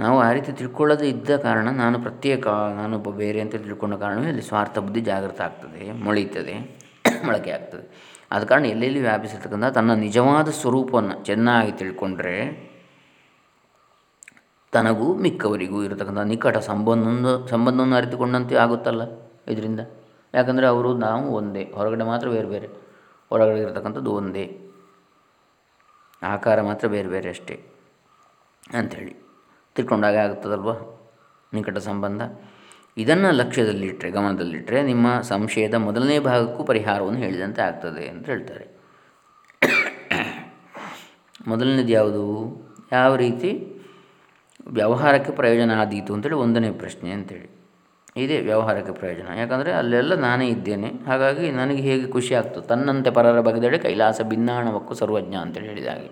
ನಾವು ಆ ರೀತಿ ತಿಳ್ಕೊಳ್ಳೋದೇ ಇದ್ದ ಕಾರಣ ನಾನು ಪ್ರತ್ಯೇಕ ನಾನೊಬ್ಬ ಬೇರೆ ಅಂತ ತಿಳ್ಕೊಂಡ ಕಾರಣವೇ ಅಲ್ಲಿ ಸ್ವಾರ್ಥ ಬುದ್ಧಿ ಜಾಗೃತ ಆಗ್ತದೆ, ಮೊಳೀತದೆ. ಮೊಳಕೆ ಆಗ್ತದೆ. ಆದ ಕಾರಣ ಎಲ್ಲೆಲ್ಲಿ ವ್ಯಾಪಿಸಿರ್ತಕ್ಕಂಥ ತನ್ನ ನಿಜವಾದ ಸ್ವರೂಪವನ್ನು ಚೆನ್ನಾಗಿ ತಿಳ್ಕೊಂಡ್ರೆ ತನಗೂ ಮಿಕ್ಕವರಿಗೂ ಇರತಕ್ಕಂಥ ನಿಕಟ ಸಂಬಂಧ ಸಂಬಂಧವನ್ನು ಅರಿತುಕೊಂಡಂತೆ ಆಗುತ್ತಲ್ಲ ಇದರಿಂದ. ಯಾಕಂದರೆ ಅವರು ನಾವು ಒಂದೇ, ಹೊರಗಡೆ ಮಾತ್ರ ಬೇರೆ ಬೇರೆ, ಹೊರಗಡೆ ಇರತಕ್ಕಂಥದ್ದು ಒಂದೇ. ಆಕಾರ ಮಾತ್ರ ಬೇರೆ ಬೇರೆ ಅಷ್ಟೇ ಅಂಥೇಳಿ ತಿಳ್ಕೊಂಡಾಗ ಆಗುತ್ತದಲ್ವ ನಿಕಟ ಸಂಬಂಧ? ಇದನ್ನು ಲಕ್ಷ್ಯದಲ್ಲಿಟ್ಟರೆ ಗಮನದಲ್ಲಿಟ್ಟರೆ ನಿಮ್ಮ ಸಂಶಯದ ಮೊದಲನೇ ಭಾಗಕ್ಕೂ ಪರಿಹಾರವನ್ನು ಹೇಳಿದಂತೆ ಆಗ್ತದೆ ಅಂತ ಹೇಳ್ತಾರೆ. ಮೊದಲನೇದು ಯಾವುದು? ಯಾವ ರೀತಿ ವ್ಯವಹಾರಕ್ಕೆ ಪ್ರಯೋಜನ ಆದೀತು ಅಂತೇಳಿ ಒಂದನೇ ಪ್ರಶ್ನೆ ಅಂತೇಳಿ. ಇದೇ ವ್ಯವಹಾರಕ್ಕೆ ಪ್ರಯೋಜನ. ಯಾಕಂದರೆ ಅಲ್ಲೆಲ್ಲ ನಾನೇ ಇದ್ದೇನೆ. ಹಾಗಾಗಿ ನನಗೆ ಹೇಗೆ ಖುಷಿ ಆಗ್ತದೆ? ತನ್ನಂತೆ ಪರರ ಬಗೆದಡೆ ಕೈಲಾಸ ಭಿನ್ನಾಣವಕ್ಕೂ ಸರ್ವಜ್ಞ ಅಂತೇಳಿ ಹೇಳಿದ ಹಾಗೆ.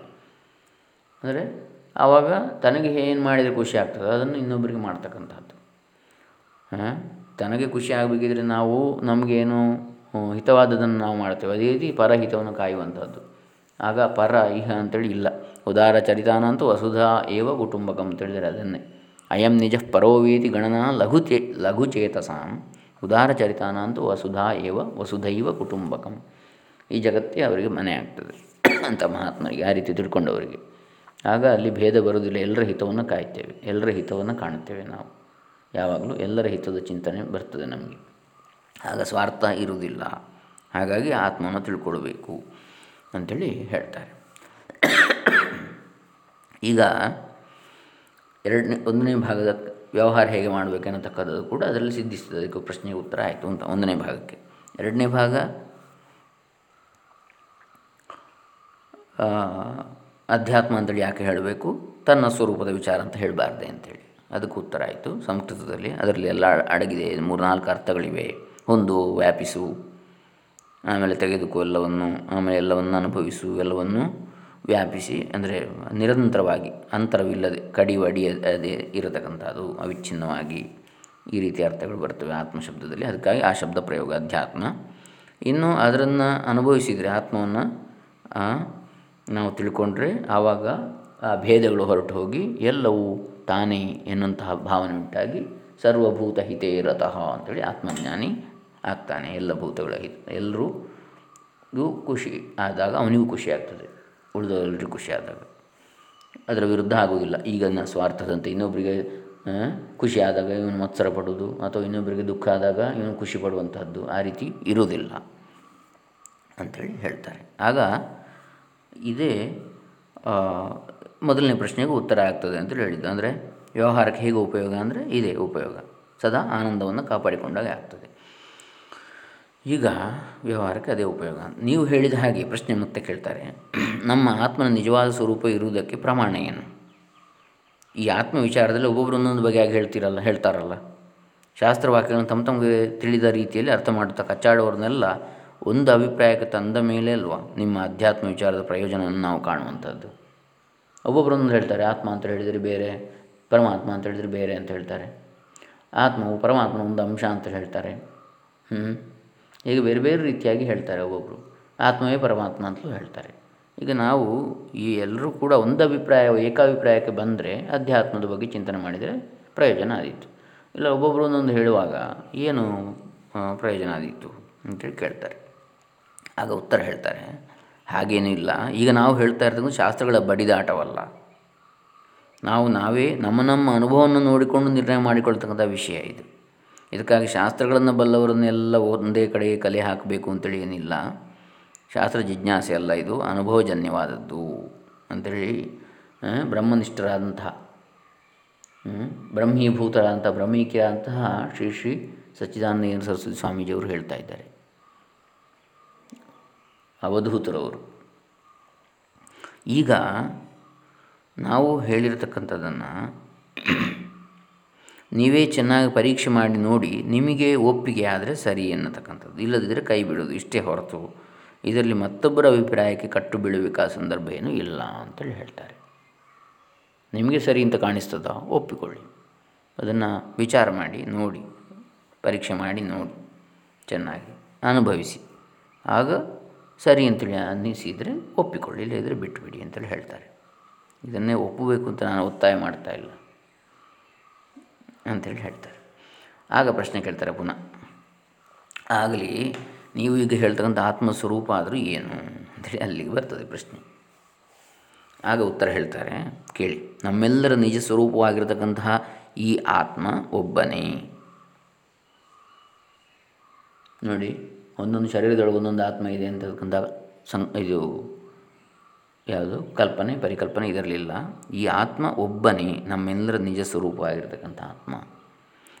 ಅಂದರೆ ಆವಾಗ ತನಗೆ ಏನು ಮಾಡಿದರೆ ಖುಷಿ ಆಗ್ತದೆ? ಅದನ್ನು ಇನ್ನೊಬ್ಬರಿಗೆ ಮಾಡ್ತಕ್ಕಂಥದ್ದು ತನಗೆ ಖುಷಿ ಆಗಬೇಕಿದ್ರೆ ನಾವು ನಮಗೇನು ಹಿತವಾದದನ್ನು ನಾವು ಮಾಡ್ತೇವೆ. ಅದೇ ರೀತಿ ಪರಹಿತವನ್ನು ಕಾಯುವಂಥದ್ದು. ಆಗ ಪರ ಇಹ ಅಂತೇಳಿ ಇಲ್ಲ. ಉದಾರ ಚರಿತಾನಂತೂ ವಸುಧಾ ಏವ ಕುಟುಂಬಕಂ ಅಂತೇಳಿದರೆ ಅದನ್ನೇ. ಅಯಂ ನಿಜ ಪರೋವೇತಿ ಗಣನ ಲಘು ಲಘುಚೇತಸಾಂ ಉದಾರ ಚರಿತಾನಂತೂ ವಸುಧಾ ಏವ ವಸುಧೈವ ಕುಟುಂಬಕಂ. ಈ ಜಗತ್ತೇ ಅವರಿಗೆ ಮನೆ ಆಗ್ತದೆ ಅಂತ ಮಹಾತ್ಮರಿಗೆ, ಆ ರೀತಿ ತಿಳ್ಕೊಂಡವರಿಗೆ. ಆಗ ಅಲ್ಲಿ ಭೇದ ಬರುವುದಿಲ್ಲ. ಎಲ್ಲರ ಹಿತವನ್ನು ಕಾಯ್ತೇವೆ ಎಲ್ಲರ ಹಿತವನ್ನು ಕಾಣುತ್ತೇವೆ ನಾವು. ಯಾವಾಗಲೂ ಎಲ್ಲರ ಹಿತದ ಚಿಂತನೆ ಬರ್ತದೆ ನಮಗೆ. ಆಗ ಸ್ವಾರ್ಥ ಇರುವುದಿಲ್ಲ. ಹಾಗಾಗಿ ಆತ್ಮವನ್ನು ತಿಳ್ಕೊಳ್ಬೇಕು ಅಂಥೇಳಿ ಹೇಳ್ತಾರೆ. ಈಗ ಎರಡನೇ, ಒಂದನೇ ಭಾಗದ ವ್ಯವಹಾರ ಹೇಗೆ ಮಾಡಬೇಕನ್ನತಕ್ಕದ್ದು ಕೂಡ ಅದರಲ್ಲಿ ಸಿದ್ಧಿಸ್ತದೆ. ಅದಕ್ಕೆ ಪ್ರಶ್ನೆಗೆ ಉತ್ತರ ಆಯಿತು ಅಂತ ಒಂದನೇ ಭಾಗಕ್ಕೆ. ಎರಡನೇ ಭಾಗ ಅಧ್ಯಾತ್ಮ ಅಂತೇಳಿ ಯಾಕೆ ಹೇಳಬೇಕು? ತನ್ನ ಸ್ವರೂಪದ ವಿಚಾರ ಅಂತ ಹೇಳಬಾರ್ದೆ ಅಂಥೇಳಿ ಅದಕ್ಕೆ ಉತ್ತರ ಆಯಿತು. ಸಂಸ್ಕೃತದಲ್ಲಿ ಅದರಲ್ಲಿ ಎಲ್ಲ ಅಡಗಿದೆ. ನಾಲ್ಕು ಅರ್ಥಗಳಿವೆ. ಒಂದು ವ್ಯಾಪಿಸು, ಆಮೇಲೆ ತೆಗೆದುಕೋ ಎಲ್ಲವನ್ನು, ಆಮೇಲೆ ಎಲ್ಲವನ್ನು ಅನುಭವಿಸು, ಎಲ್ಲವನ್ನು ವ್ಯಾಪಿಸಿ, ಅಂದರೆ ನಿರಂತರವಾಗಿ, ಅಂತರವಿಲ್ಲದೆ ಕಡಿವಡಿ ಅದೇ ಇರತಕ್ಕಂಥದ್ದು, ಅವಿಚ್ಛಿನ್ನವಾಗಿ ಈ ರೀತಿ ಅರ್ಥಗಳು ಬರ್ತವೆ ಆತ್ಮ ಶಬ್ದದಲ್ಲಿ ಅದಕ್ಕಾಗಿ ಆ ಶಬ್ದ ಪ್ರಯೋಗ ಅಧ್ಯಾತ್ಮ. ಇನ್ನು ಅದರನ್ನು ಅನುಭವಿಸಿದರೆ ಆತ್ಮವನ್ನು ನಾವು ತಿಳ್ಕೊಂಡ್ರೆ ಆವಾಗ ಆ ಭೇದಗಳು ಹೊರಟು ಹೋಗಿ ಎಲ್ಲವೂ ತಾನೇ ಎನ್ನುವಂತಹ ಭಾವನೆ ಉಂಟಾಗಿ ಸರ್ವಭೂತ ಹಿತೇ ರತಃ ಅಂಥೇಳಿ ಆತ್ಮಜ್ಞಾನಿ ಆಗ್ತಾನೆ ಎಲ್ಲ ಭೂತಗಳ ಹಿತ ಎಲ್ಲರೂ ಖುಷಿ ಆದಾಗ ಅವನಿಗೂ ಖುಷಿ ಆಗ್ತದೆ, ಉಳಿದವರೆಲ್ಲರಿಗೂ ಖುಷಿ ಆದಾಗ. ಅದರ ವಿರುದ್ಧ ಆಗುವುದಿಲ್ಲ. ಈಗ ಸ್ವಾರ್ಥದಂತೆ ಇನ್ನೊಬ್ಬರಿಗೆ ಖುಷಿ ಆದಾಗ ಇವನು ಮತ್ಸರ ಪಡೋದು ಅಥವಾ ಇನ್ನೊಬ್ಬರಿಗೆ ದುಃಖ ಆದಾಗ ಇವನು ಖುಷಿ ಪಡುವಂಥದ್ದು ಆ ರೀತಿ ಇರುವುದಿಲ್ಲ ಅಂಥೇಳಿ ಹೇಳ್ತಾರೆ. ಆಗ ಇದೇ ಮೊದಲನೇ ಪ್ರಶ್ನೆಗೂ ಉತ್ತರ ಆಗ್ತದೆ ಅಂತೇಳಿ ಹೇಳಿದ್ದು. ಅಂದರೆ ವ್ಯವಹಾರಕ್ಕೆ ಹೇಗೆ ಉಪಯೋಗ ಅಂದರೆ ಇದೇ ಉಪಯೋಗ. ಸದಾ ಆನಂದವನ್ನು ಕಾಪಾಡಿಕೊಂಡಾಗ ಆಗ್ತದೆ. ಈಗ ವ್ಯವಹಾರಕ್ಕೆ ಅದೇ ಉಪಯೋಗ. ನೀವು ಹೇಳಿದ ಹಾಗೆ ಪ್ರಶ್ನೆ ಮತ್ತೆ ಕೇಳ್ತಾರೆ. ನಮ್ಮ ಆತ್ಮನ ನಿಜವಾದ ಸ್ವರೂಪ ಇರುವುದಕ್ಕೆ ಪ್ರಮಾಣ ಏನು? ಈ ಆತ್ಮ ವಿಚಾರದಲ್ಲಿ ಒಬ್ಬೊಬ್ಬರು ಒಂದೊಂದು ಬಗೆಯಾಗಿ ಹೇಳ್ತಿರಲ್ಲ, ಹೇಳ್ತಾರಲ್ಲ. ಶಾಸ್ತ್ರವಾಕ್ಯಗಳನ್ನು ತಮ್ಮ ತಮಗೆ ತಿಳಿದ ರೀತಿಯಲ್ಲಿ ಅರ್ಥ ಮಾಡುತ್ತಾ ಕಚ್ಚಾಡೋರನ್ನೆಲ್ಲ ಒಂದು ಅಭಿಪ್ರಾಯಕ್ಕೆ ತಂದ ಮೇಲೆ ಅಲ್ವಾ ನಿಮ್ಮ ಅಧ್ಯಾತ್ಮ ವಿಚಾರದ ಪ್ರಯೋಜನವನ್ನು ನಾವು ಕಾಣುವಂಥದ್ದು? ಒಬ್ಬೊಬ್ಬರೊಂದು ಹೇಳ್ತಾರೆ, ಆತ್ಮ ಅಂತ ಹೇಳಿದರೆ ಬೇರೆ, ಪರಮಾತ್ಮ ಅಂತ ಹೇಳಿದರೆ ಬೇರೆ ಅಂತ ಹೇಳ್ತಾರೆ. ಆತ್ಮವು ಪರಮಾತ್ಮ ಒಂದು ಅಂಶ ಅಂತ ಹೇಳ್ತಾರೆ. ಹ್ಞೂ ಈಗ ಬೇರೆ ಬೇರೆ ರೀತಿಯಾಗಿ ಹೇಳ್ತಾರೆ ಒಬ್ಬೊಬ್ಬರು ಆತ್ಮವೇ ಪರಮಾತ್ಮ ಅಂತಲೂ ಹೇಳ್ತಾರೆ. ಈಗ ನಾವು ಈ ಎಲ್ಲರೂ ಕೂಡ ಒಂದು ಅಭಿಪ್ರಾಯ, ಏಕಾಭಿಪ್ರಾಯಕ್ಕೆ ಬಂದರೆ ಅಧ್ಯಾತ್ಮದ ಬಗ್ಗೆ ಚಿಂತನೆ ಮಾಡಿದರೆ ಪ್ರಯೋಜನ ಆದೀತು. ಇಲ್ಲ ಒಬ್ಬೊಬ್ಬರು ಒಂದೊಂದು ಹೇಳುವಾಗ ಏನು ಪ್ರಯೋಜನ ಆದೀತು ಅಂತೇಳಿ ಕೇಳ್ತಾರೆ. ಆಗ ಉತ್ತರ ಹೇಳ್ತಾರೆ ಹಾಗೇನೂ ಇಲ್ಲ. ಈಗ ನಾವು ಹೇಳ್ತಾ ಇರ್ತಕ್ಕಂಥ ಶಾಸ್ತ್ರಗಳ ಬಡಿದಾಟವಲ್ಲ. ನಾವು ನಾವೇ ನಮ್ಮ ನಮ್ಮ ಅನುಭವವನ್ನು ನೋಡಿಕೊಂಡು ನಿರ್ಣಯ ಮಾಡಿಕೊಳ್ತಕ್ಕಂಥ ವಿಷಯ ಇದು. ಇದಕ್ಕಾಗಿ ಶಾಸ್ತ್ರಗಳನ್ನು ಬಲ್ಲವರನ್ನೆಲ್ಲ ಒಂದೇ ಕಡೆ ಕಲೆ ಹಾಕಬೇಕು ಅಂತೇಳಿ ಏನಿಲ್ಲ. ಶಾಸ್ತ್ರ ಜಿಜ್ಞಾಸೆ ಅಲ್ಲ ಇದು, ಅನುಭವಜನ್ಯವಾದದ್ದು ಅಂಥೇಳಿ ಬ್ರಹ್ಮನಿಷ್ಠರಾದಂತಹ ಬ್ರಹ್ಮೀಭೂತರಾದಂಥ ಬ್ರಹ್ಮೀಕಿರಾದಂತಹ ಶ್ರೀ ಶ್ರೀ ಸಚ್ಚಿದಾನಂದ ಸರಸ್ವತಿ ಸ್ವಾಮೀಜಿಯವರು ಹೇಳ್ತಾ ಇದ್ದಾರೆ. ಅವಧೂತರವರು. ಈಗ ನಾವು ಹೇಳಿರತಕ್ಕಂಥದ್ದನ್ನು ನೀವೇ ಚೆನ್ನಾಗಿ ಪರೀಕ್ಷೆ ಮಾಡಿ ನೋಡಿ ನಿಮಗೆ ಒಪ್ಪಿಗೆ ಆದರೆ ಸರಿ ಎನ್ನತಕ್ಕಂಥದ್ದು. ಇಲ್ಲದಿದ್ದರೆ ಕೈ ಬಿಡೋದು ಇಷ್ಟೇ ಹೊರತು ಇದರಲ್ಲಿ ಮತ್ತೊಬ್ಬರ ಅಭಿಪ್ರಾಯಕ್ಕೆ ಕಟ್ಟು ಬೀಳಬೇಕಾದ ಸಂದರ್ಭ ಏನೂ ಇಲ್ಲ ಅಂತೇಳಿ ಹೇಳ್ತಾರೆ. ನಿಮಗೆ ಸರಿ ಅಂತ ಕಾಣಿಸ್ತದ? ಒಪ್ಪಿಕೊಳ್ಳಿ. ಅದನ್ನು ವಿಚಾರ ಮಾಡಿ, ನೋಡಿ, ಪರೀಕ್ಷೆ ಮಾಡಿ, ನೋಡಿ, ಚೆನ್ನಾಗಿ ಅನುಭವಿಸಿ. ಆಗ ಸರಿ ಅಂತೇಳಿ ಅನ್ನಿಸಿದರೆ ಒಪ್ಪಿಕೊಳ್ಳಿ ಇಲ್ಲದಿದ್ದರೆ ಬಿಟ್ಟುಬಿಡಿ ಅಂತೇಳಿ ಹೇಳ್ತಾರೆ. ಇದನ್ನೇ ಒಪ್ಪಬೇಕು ಅಂತ ನಾನು ಒತ್ತಾಯ ಮಾಡ್ತಾ ಇಲ್ಲ ಅಂತೇಳಿ ಹೇಳ್ತಾರೆ. ಆಗ ಪ್ರಶ್ನೆ ಕೇಳ್ತಾರೆ ಪುನಃ, ಆಗಲಿ ನೀವು ಈಗ ಹೇಳ್ತಕ್ಕಂಥ ಆತ್ಮಸ್ವರೂಪ ಆದರೂ ಏನು ಅಂತೇಳಿ ಅಲ್ಲಿಗೆ ಬರ್ತದೆ ಪ್ರಶ್ನೆ. ಆಗ ಉತ್ತರ ಹೇಳ್ತಾರೆ, ಕೇಳಿ, ನಮ್ಮೆಲ್ಲರ ನಿಜ ಸ್ವರೂಪವಾಗಿರ್ತಕ್ಕಂತಹ ಈ ಆತ್ಮ ಒಬ್ಬನೇ. ನೋಡಿ ಒಂದೊಂದು ಶರೀರದೊಳಗೆ ಒಂದೊಂದು ಆತ್ಮ ಇದೆ ಅಂತಕ್ಕಂಥ ಸಂ ಇದು ಯಾವುದು ಕಲ್ಪನೆ, ಪರಿಕಲ್ಪನೆ ಇದರಲಿಲ್ಲ. ಈ ಆತ್ಮ ಒಬ್ಬನೇ ನಮ್ಮೆಲ್ಲರ ನಿಜ ಸ್ವರೂಪವಾಗಿರ್ತಕ್ಕಂಥ ಆತ್ಮ.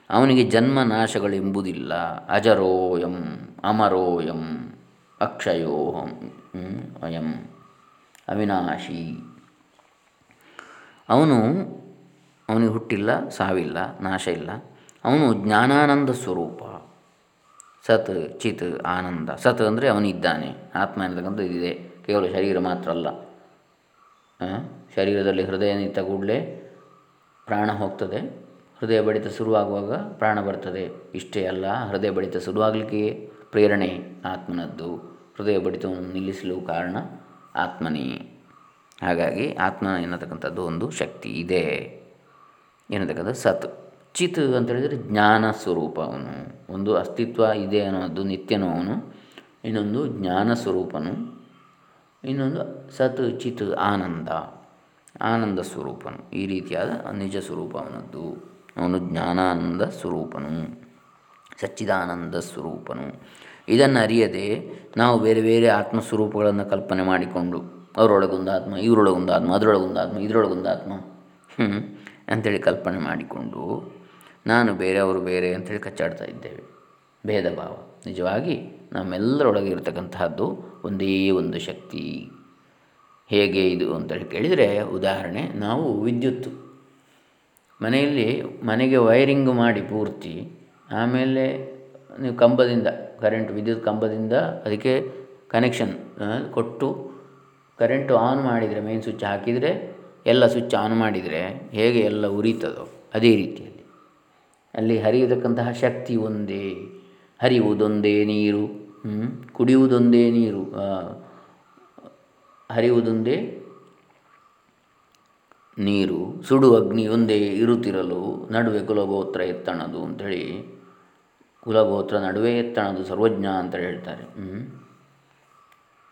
ಅವನಿಗೆ ಜನ್ಮ ನಾಶಗಳೆಂಬುದಿಲ್ಲ ಅಜರೋಯಂ, ಅಮರೋಯಂ, ಅಕ್ಷಯೋಹಂ ಅಯಂ, ಅವಿನಾಶಿ. ಅವನು ಅವನಿಗೆ ಹುಟ್ಟಿಲ್ಲ, ಸಾವಿಲ್ಲ, ನಾಶ ಇಲ್ಲ. ಅವನು ಜ್ಞಾನಾನಂದ ಸ್ವರೂಪ. ಸತ್, ಚಿತ್, ಆನಂದ. ಸತ್ ಅಂದರೆ ಅವನಿದ್ದಾನೆ. ಆತ್ಮ ಅನ್ನತಕ್ಕಂಥದ್ದು ಇದಿದೆ. ಕೇವಲ ಶರೀರ ಮಾತ್ರ ಅಲ್ಲ. ಶರೀರದಲ್ಲಿ ಹೃದಯ ನಿಂತ ಕೂಡಲೇ ಪ್ರಾಣ ಹೋಗ್ತದೆ. ಹೃದಯ ಬಡಿತ ಶುರುವಾಗುವಾಗ ಪ್ರಾಣ ಬರ್ತದೆ. ಇಷ್ಟೇ ಅಲ್ಲ, ಹೃದಯ ಬಡಿತ ಶುರುವಾಗಲಿಕ್ಕೆ ಪ್ರೇರಣೆ ಆತ್ಮನದ್ದು. ಹೃದಯ ಬಡಿತವನ್ನು ನಿಲ್ಲಿಸಲು ಕಾರಣ ಆತ್ಮನೇ. ಹಾಗಾಗಿ ಆತ್ಮ ಎನ್ನತಕ್ಕಂಥದ್ದು ಒಂದು ಶಕ್ತಿ ಇದೆ. ಎನ್ನತಕ್ಕಂಥದ್ದು ಸತ್. ಚಿತ್ ಅಂತ ಹೇಳಿದರೆ ಜ್ಞಾನ ಸ್ವರೂಪ ಅವನು ಒಂದು ಅಸ್ತಿತ್ವ ಇದೆ ಅನ್ನೋದು ನಿತ್ಯನೋ ಅವನು ಇನ್ನೊಂದು ಜ್ಞಾನ ಸ್ವರೂಪನು, ಇನ್ನೊಂದು ಸತ್ ಚಿತ್ ಆನಂದ ಆನಂದ ಸ್ವರೂಪನು. ಈ ರೀತಿಯಾದ ನಿಜ ಸ್ವರೂಪ ಅವನದ್ದು ಅವನು ಜ್ಞಾನಾನಂದ ಸ್ವರೂಪನು, ಸಚ್ಚಿದಾನಂದ ಸ್ವರೂಪನು. ಇದನ್ನು ಅರಿಯದೆ ನಾವು ಬೇರೆ ಬೇರೆ ಆತ್ಮಸ್ವರೂಪಗಳನ್ನು ಕಲ್ಪನೆ ಮಾಡಿಕೊಂಡು, ಅವರೊಳಗೊಂದು ಆತ್ಮ, ಇವರೊಳಗೊಂದು ಆತ್ಮ, ಅದರೊಳಗೊಂದು ಆತ್ಮ, ಇದರೊಳಗೊಂದು ಆತ್ಮ ಅಂಥೇಳಿ ಕಲ್ಪನೆ ಮಾಡಿಕೊಂಡು ನಾನು ಬೇರೆ ಅವರು ಬೇರೆ ಅಂತೇಳಿ ಕಚ್ಚಾಡ್ತಾ ಇದ್ದೇವೆ. ಭೇದ ಭಾವ. ನಿಜವಾಗಿ ನಮ್ಮೆಲ್ಲರೊಳಗೆ ಇರತಕ್ಕಂತಹದ್ದು ಒಂದೇ ಒಂದು ಶಕ್ತಿ. ಹೇಗೆ ಇದು ಅಂತೇಳಿ ಕೇಳಿದರೆ, ಉದಾಹರಣೆ, ನಾವು ವಿದ್ಯುತ್ ಮನೆಯಲ್ಲಿ ಮನೆಗೆ ವೈರಿಂಗ್ ಮಾಡಿ ಪೂರ್ತಿ, ಆಮೇಲೆ ನೀವು ಕಂಬದಿಂದ ಕರೆಂಟ್ ವಿದ್ಯುತ್ ಕಂಬದಿಂದ ಅದಕ್ಕೆ ಕನೆಕ್ಷನ್ ಕೊಟ್ಟು ಕರೆಂಟು ಆನ್ ಮಾಡಿದರೆ ಮೇನ್ ಸ್ವಿಚ್ ಹಾಕಿದರೆ, ಎಲ್ಲ ಸ್ವಿಚ್ ಆನ್ ಮಾಡಿದರೆ ಹೇಗೆ ಎಲ್ಲ ಉರಿತದೋ ಅದೇ ರೀತಿಯಲ್ಲಿ ಅಲ್ಲಿ ಹರಿಯತಕ್ಕಂತಹ ಶಕ್ತಿ ಒಂದೇ. ಹರಿಯುವುದೊಂದೇ ನೀರು ಕುಡಿಯುವುದೊಂದೇ ನೀರು. ಹರಿಯುವುದೊಂದೇ ನೀರು. ಸುಡು ಅಗ್ನಿ ಒಂದೇ ಇರುತ್ತಿರಲು ನಡುವೆ ಕುಲಗೋತ್ರ ಎತ್ತಣದು ಅಂಥೇಳಿ ಕುಲಗೋತ್ರ ನಡುವೆ ಎತ್ತಣದು ಸರ್ವಜ್ಞ ಅಂತ ಹೇಳ್ತಾರೆ.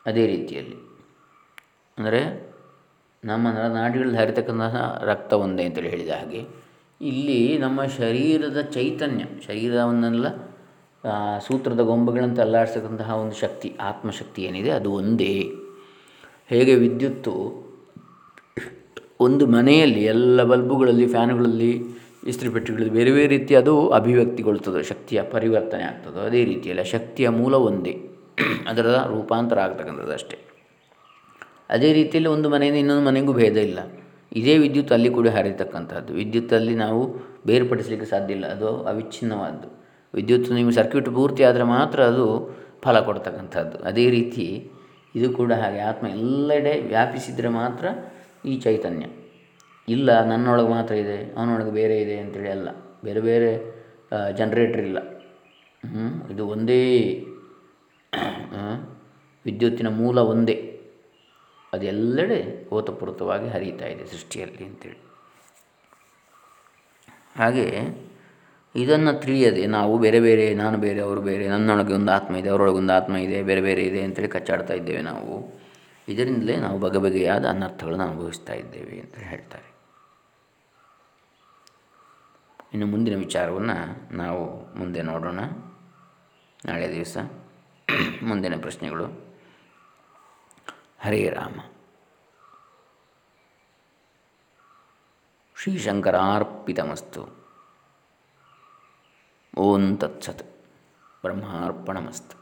ಅದೇ ರೀತಿಯಲ್ಲಿ. ಅಂದರೆ ನಮ್ಮ ನಾಡಿಗಳಲ್ಲಿ ಹರಿತಕ್ಕಂತಹ ರಕ್ತ ಒಂದೇ ಅಂತೇಳಿ ಹೇಳಿದ ಹಾಗೆ. ಇಲ್ಲಿ ನಮ್ಮ ಶರೀರದ ಚೈತನ್ಯ, ಶರೀರವನ್ನೆಲ್ಲ ಸೂತ್ರದ ಗೊಂಬೆಗಳಂತ ಅಲ್ಲಾಡಿಸತಕ್ಕಂತಹ ಒಂದು ಶಕ್ತಿ, ಆತ್ಮಶಕ್ತಿ ಏನಿದೆ, ಅದು ಒಂದೇ. ಹೇಗೆ ವಿದ್ಯುತ್ತು, ಒಂದು ಮನೆಯಲ್ಲಿ, ಎಲ್ಲ ಬಲ್ಬುಗಳಲ್ಲಿ, ಫ್ಯಾನುಗಳಲ್ಲಿ, ಇಸ್ತ್ರಿ ಪೆಟ್ಟಿಗಳಲ್ಲಿ ಬೇರೆ ಬೇರೆ ರೀತಿ ಅದು ಅಭಿವ್ಯಕ್ತಿಗೊಳ್ತದೆ, ಶಕ್ತಿಯ ಪರಿವರ್ತನೆ ಆಗ್ತದೆ, ಅದೇ ರೀತಿಯಲ್ಲಿ ಶಕ್ತಿಯ ಮೂಲ ಒಂದೇ, ಅದರ ರೂಪಾಂತರ ಆಗ್ತಕ್ಕಂಥದ್ದು ಅಷ್ಟೇ. ಅದೇ ರೀತಿಯಲ್ಲಿ ಒಂದು ಮನೆಯಿಂದ ಇನ್ನೊಂದು ಮನೆಗೂ ಭೇದ ಇಲ್ಲ. ಇದೇ ವಿದ್ಯುತ್ ಅಲ್ಲಿ ಕೂಡ ಹರಿಯತಕ್ಕಂಥದ್ದು ವಿದ್ಯುತ್ತಲ್ಲಿ ನಾವು ಬೇರ್ಪಡಿಸಲಿಕ್ಕೆ ಸಾಧ್ಯ ಇಲ್ಲ. ಅದು ಅವಿಚ್ಛಿನ್ನವಾದ್ದು. ವಿದ್ಯುತ್ ನಿಮ್ಮ ಸರ್ಕ್ಯೂಟ್ ಪೂರ್ತಿ ಆದರೆ ಮಾತ್ರ ಅದು ಫಲ ಕೊಡ್ತಕ್ಕಂಥದ್ದು ಅದೇ ರೀತಿ ಇದು ಕೂಡ ಹಾಗೆ. ಆತ್ಮ ಎಲ್ಲೆಡೆ ವ್ಯಾಪಿಸಿದರೆ ಮಾತ್ರ ಈ ಚೈತನ್ಯ. ಇಲ್ಲ, ನನ್ನೊಳಗೆ ಮಾತ್ರ ಇದೆ, ಅವನೊಳಗೆ ಬೇರೆ ಇದೆ ಅಂತೇಳಿ ಅಲ್ಲ. ಬೇರೆ ಬೇರೆ ಜನ್ರೇಟ್ರ್ ಇಲ್ಲ. ಇದು ಒಂದೇ ವಿದ್ಯುತ್ತಿನ ಮೂಲ ಒಂದೇ. ಅದೆಲ್ಲೆಡೆ ಹೋತಪೂರ್ತವಾಗಿ ಹರಿತಾ ಇದೆ ಸೃಷ್ಟಿಯಲ್ಲಿ ಅಂತೇಳಿ. ಹಾಗೆ ಇದನ್ನು ತಿಳಿಯದೆ ನಾವು ಬೇರೆ ಬೇರೆ, ನಾನು ಬೇರೆ, ಅವರು ಬೇರೆ, ನನ್ನೊಳಗೆ ಒಂದು ಆತ್ಮ ಇದೆ, ಅವರೊಳಗೆ ಒಂದು ಆತ್ಮ ಇದೆ, ಬೇರೆ ಬೇರೆ ಇದೆ ಅಂತೇಳಿ ಕಚ್ಚಾಡ್ತಾ ಇದ್ದೇವೆ ನಾವು. ಇದರಿಂದಲೇ ನಾವು ಬಗೆ ಬಗೆಯಾದ ಅನರ್ಥಗಳನ್ನು ಅನುಭವಿಸ್ತಾ ಇದ್ದೇವೆ ಅಂತ ಹೇಳ್ತಾರೆ. ಇನ್ನು ಮುಂದಿನ ವಿಚಾರವನ್ನು ನಾವು ಮುಂದೆ ನೋಡೋಣ. ನಾಳೆ ದಿವಸ ಮುಂದಿನ ಪ್ರಶ್ನೆಗಳು. ಹರೇ ರಾಮ. ಶ್ರೀಶಂಕರಾರ್ಪಿತಮಸ್ತು. ಓಂ ತತ್ಸತ್. ಬ್ರಹ್ಮಾರ್ಪಣಮಸ್ತು.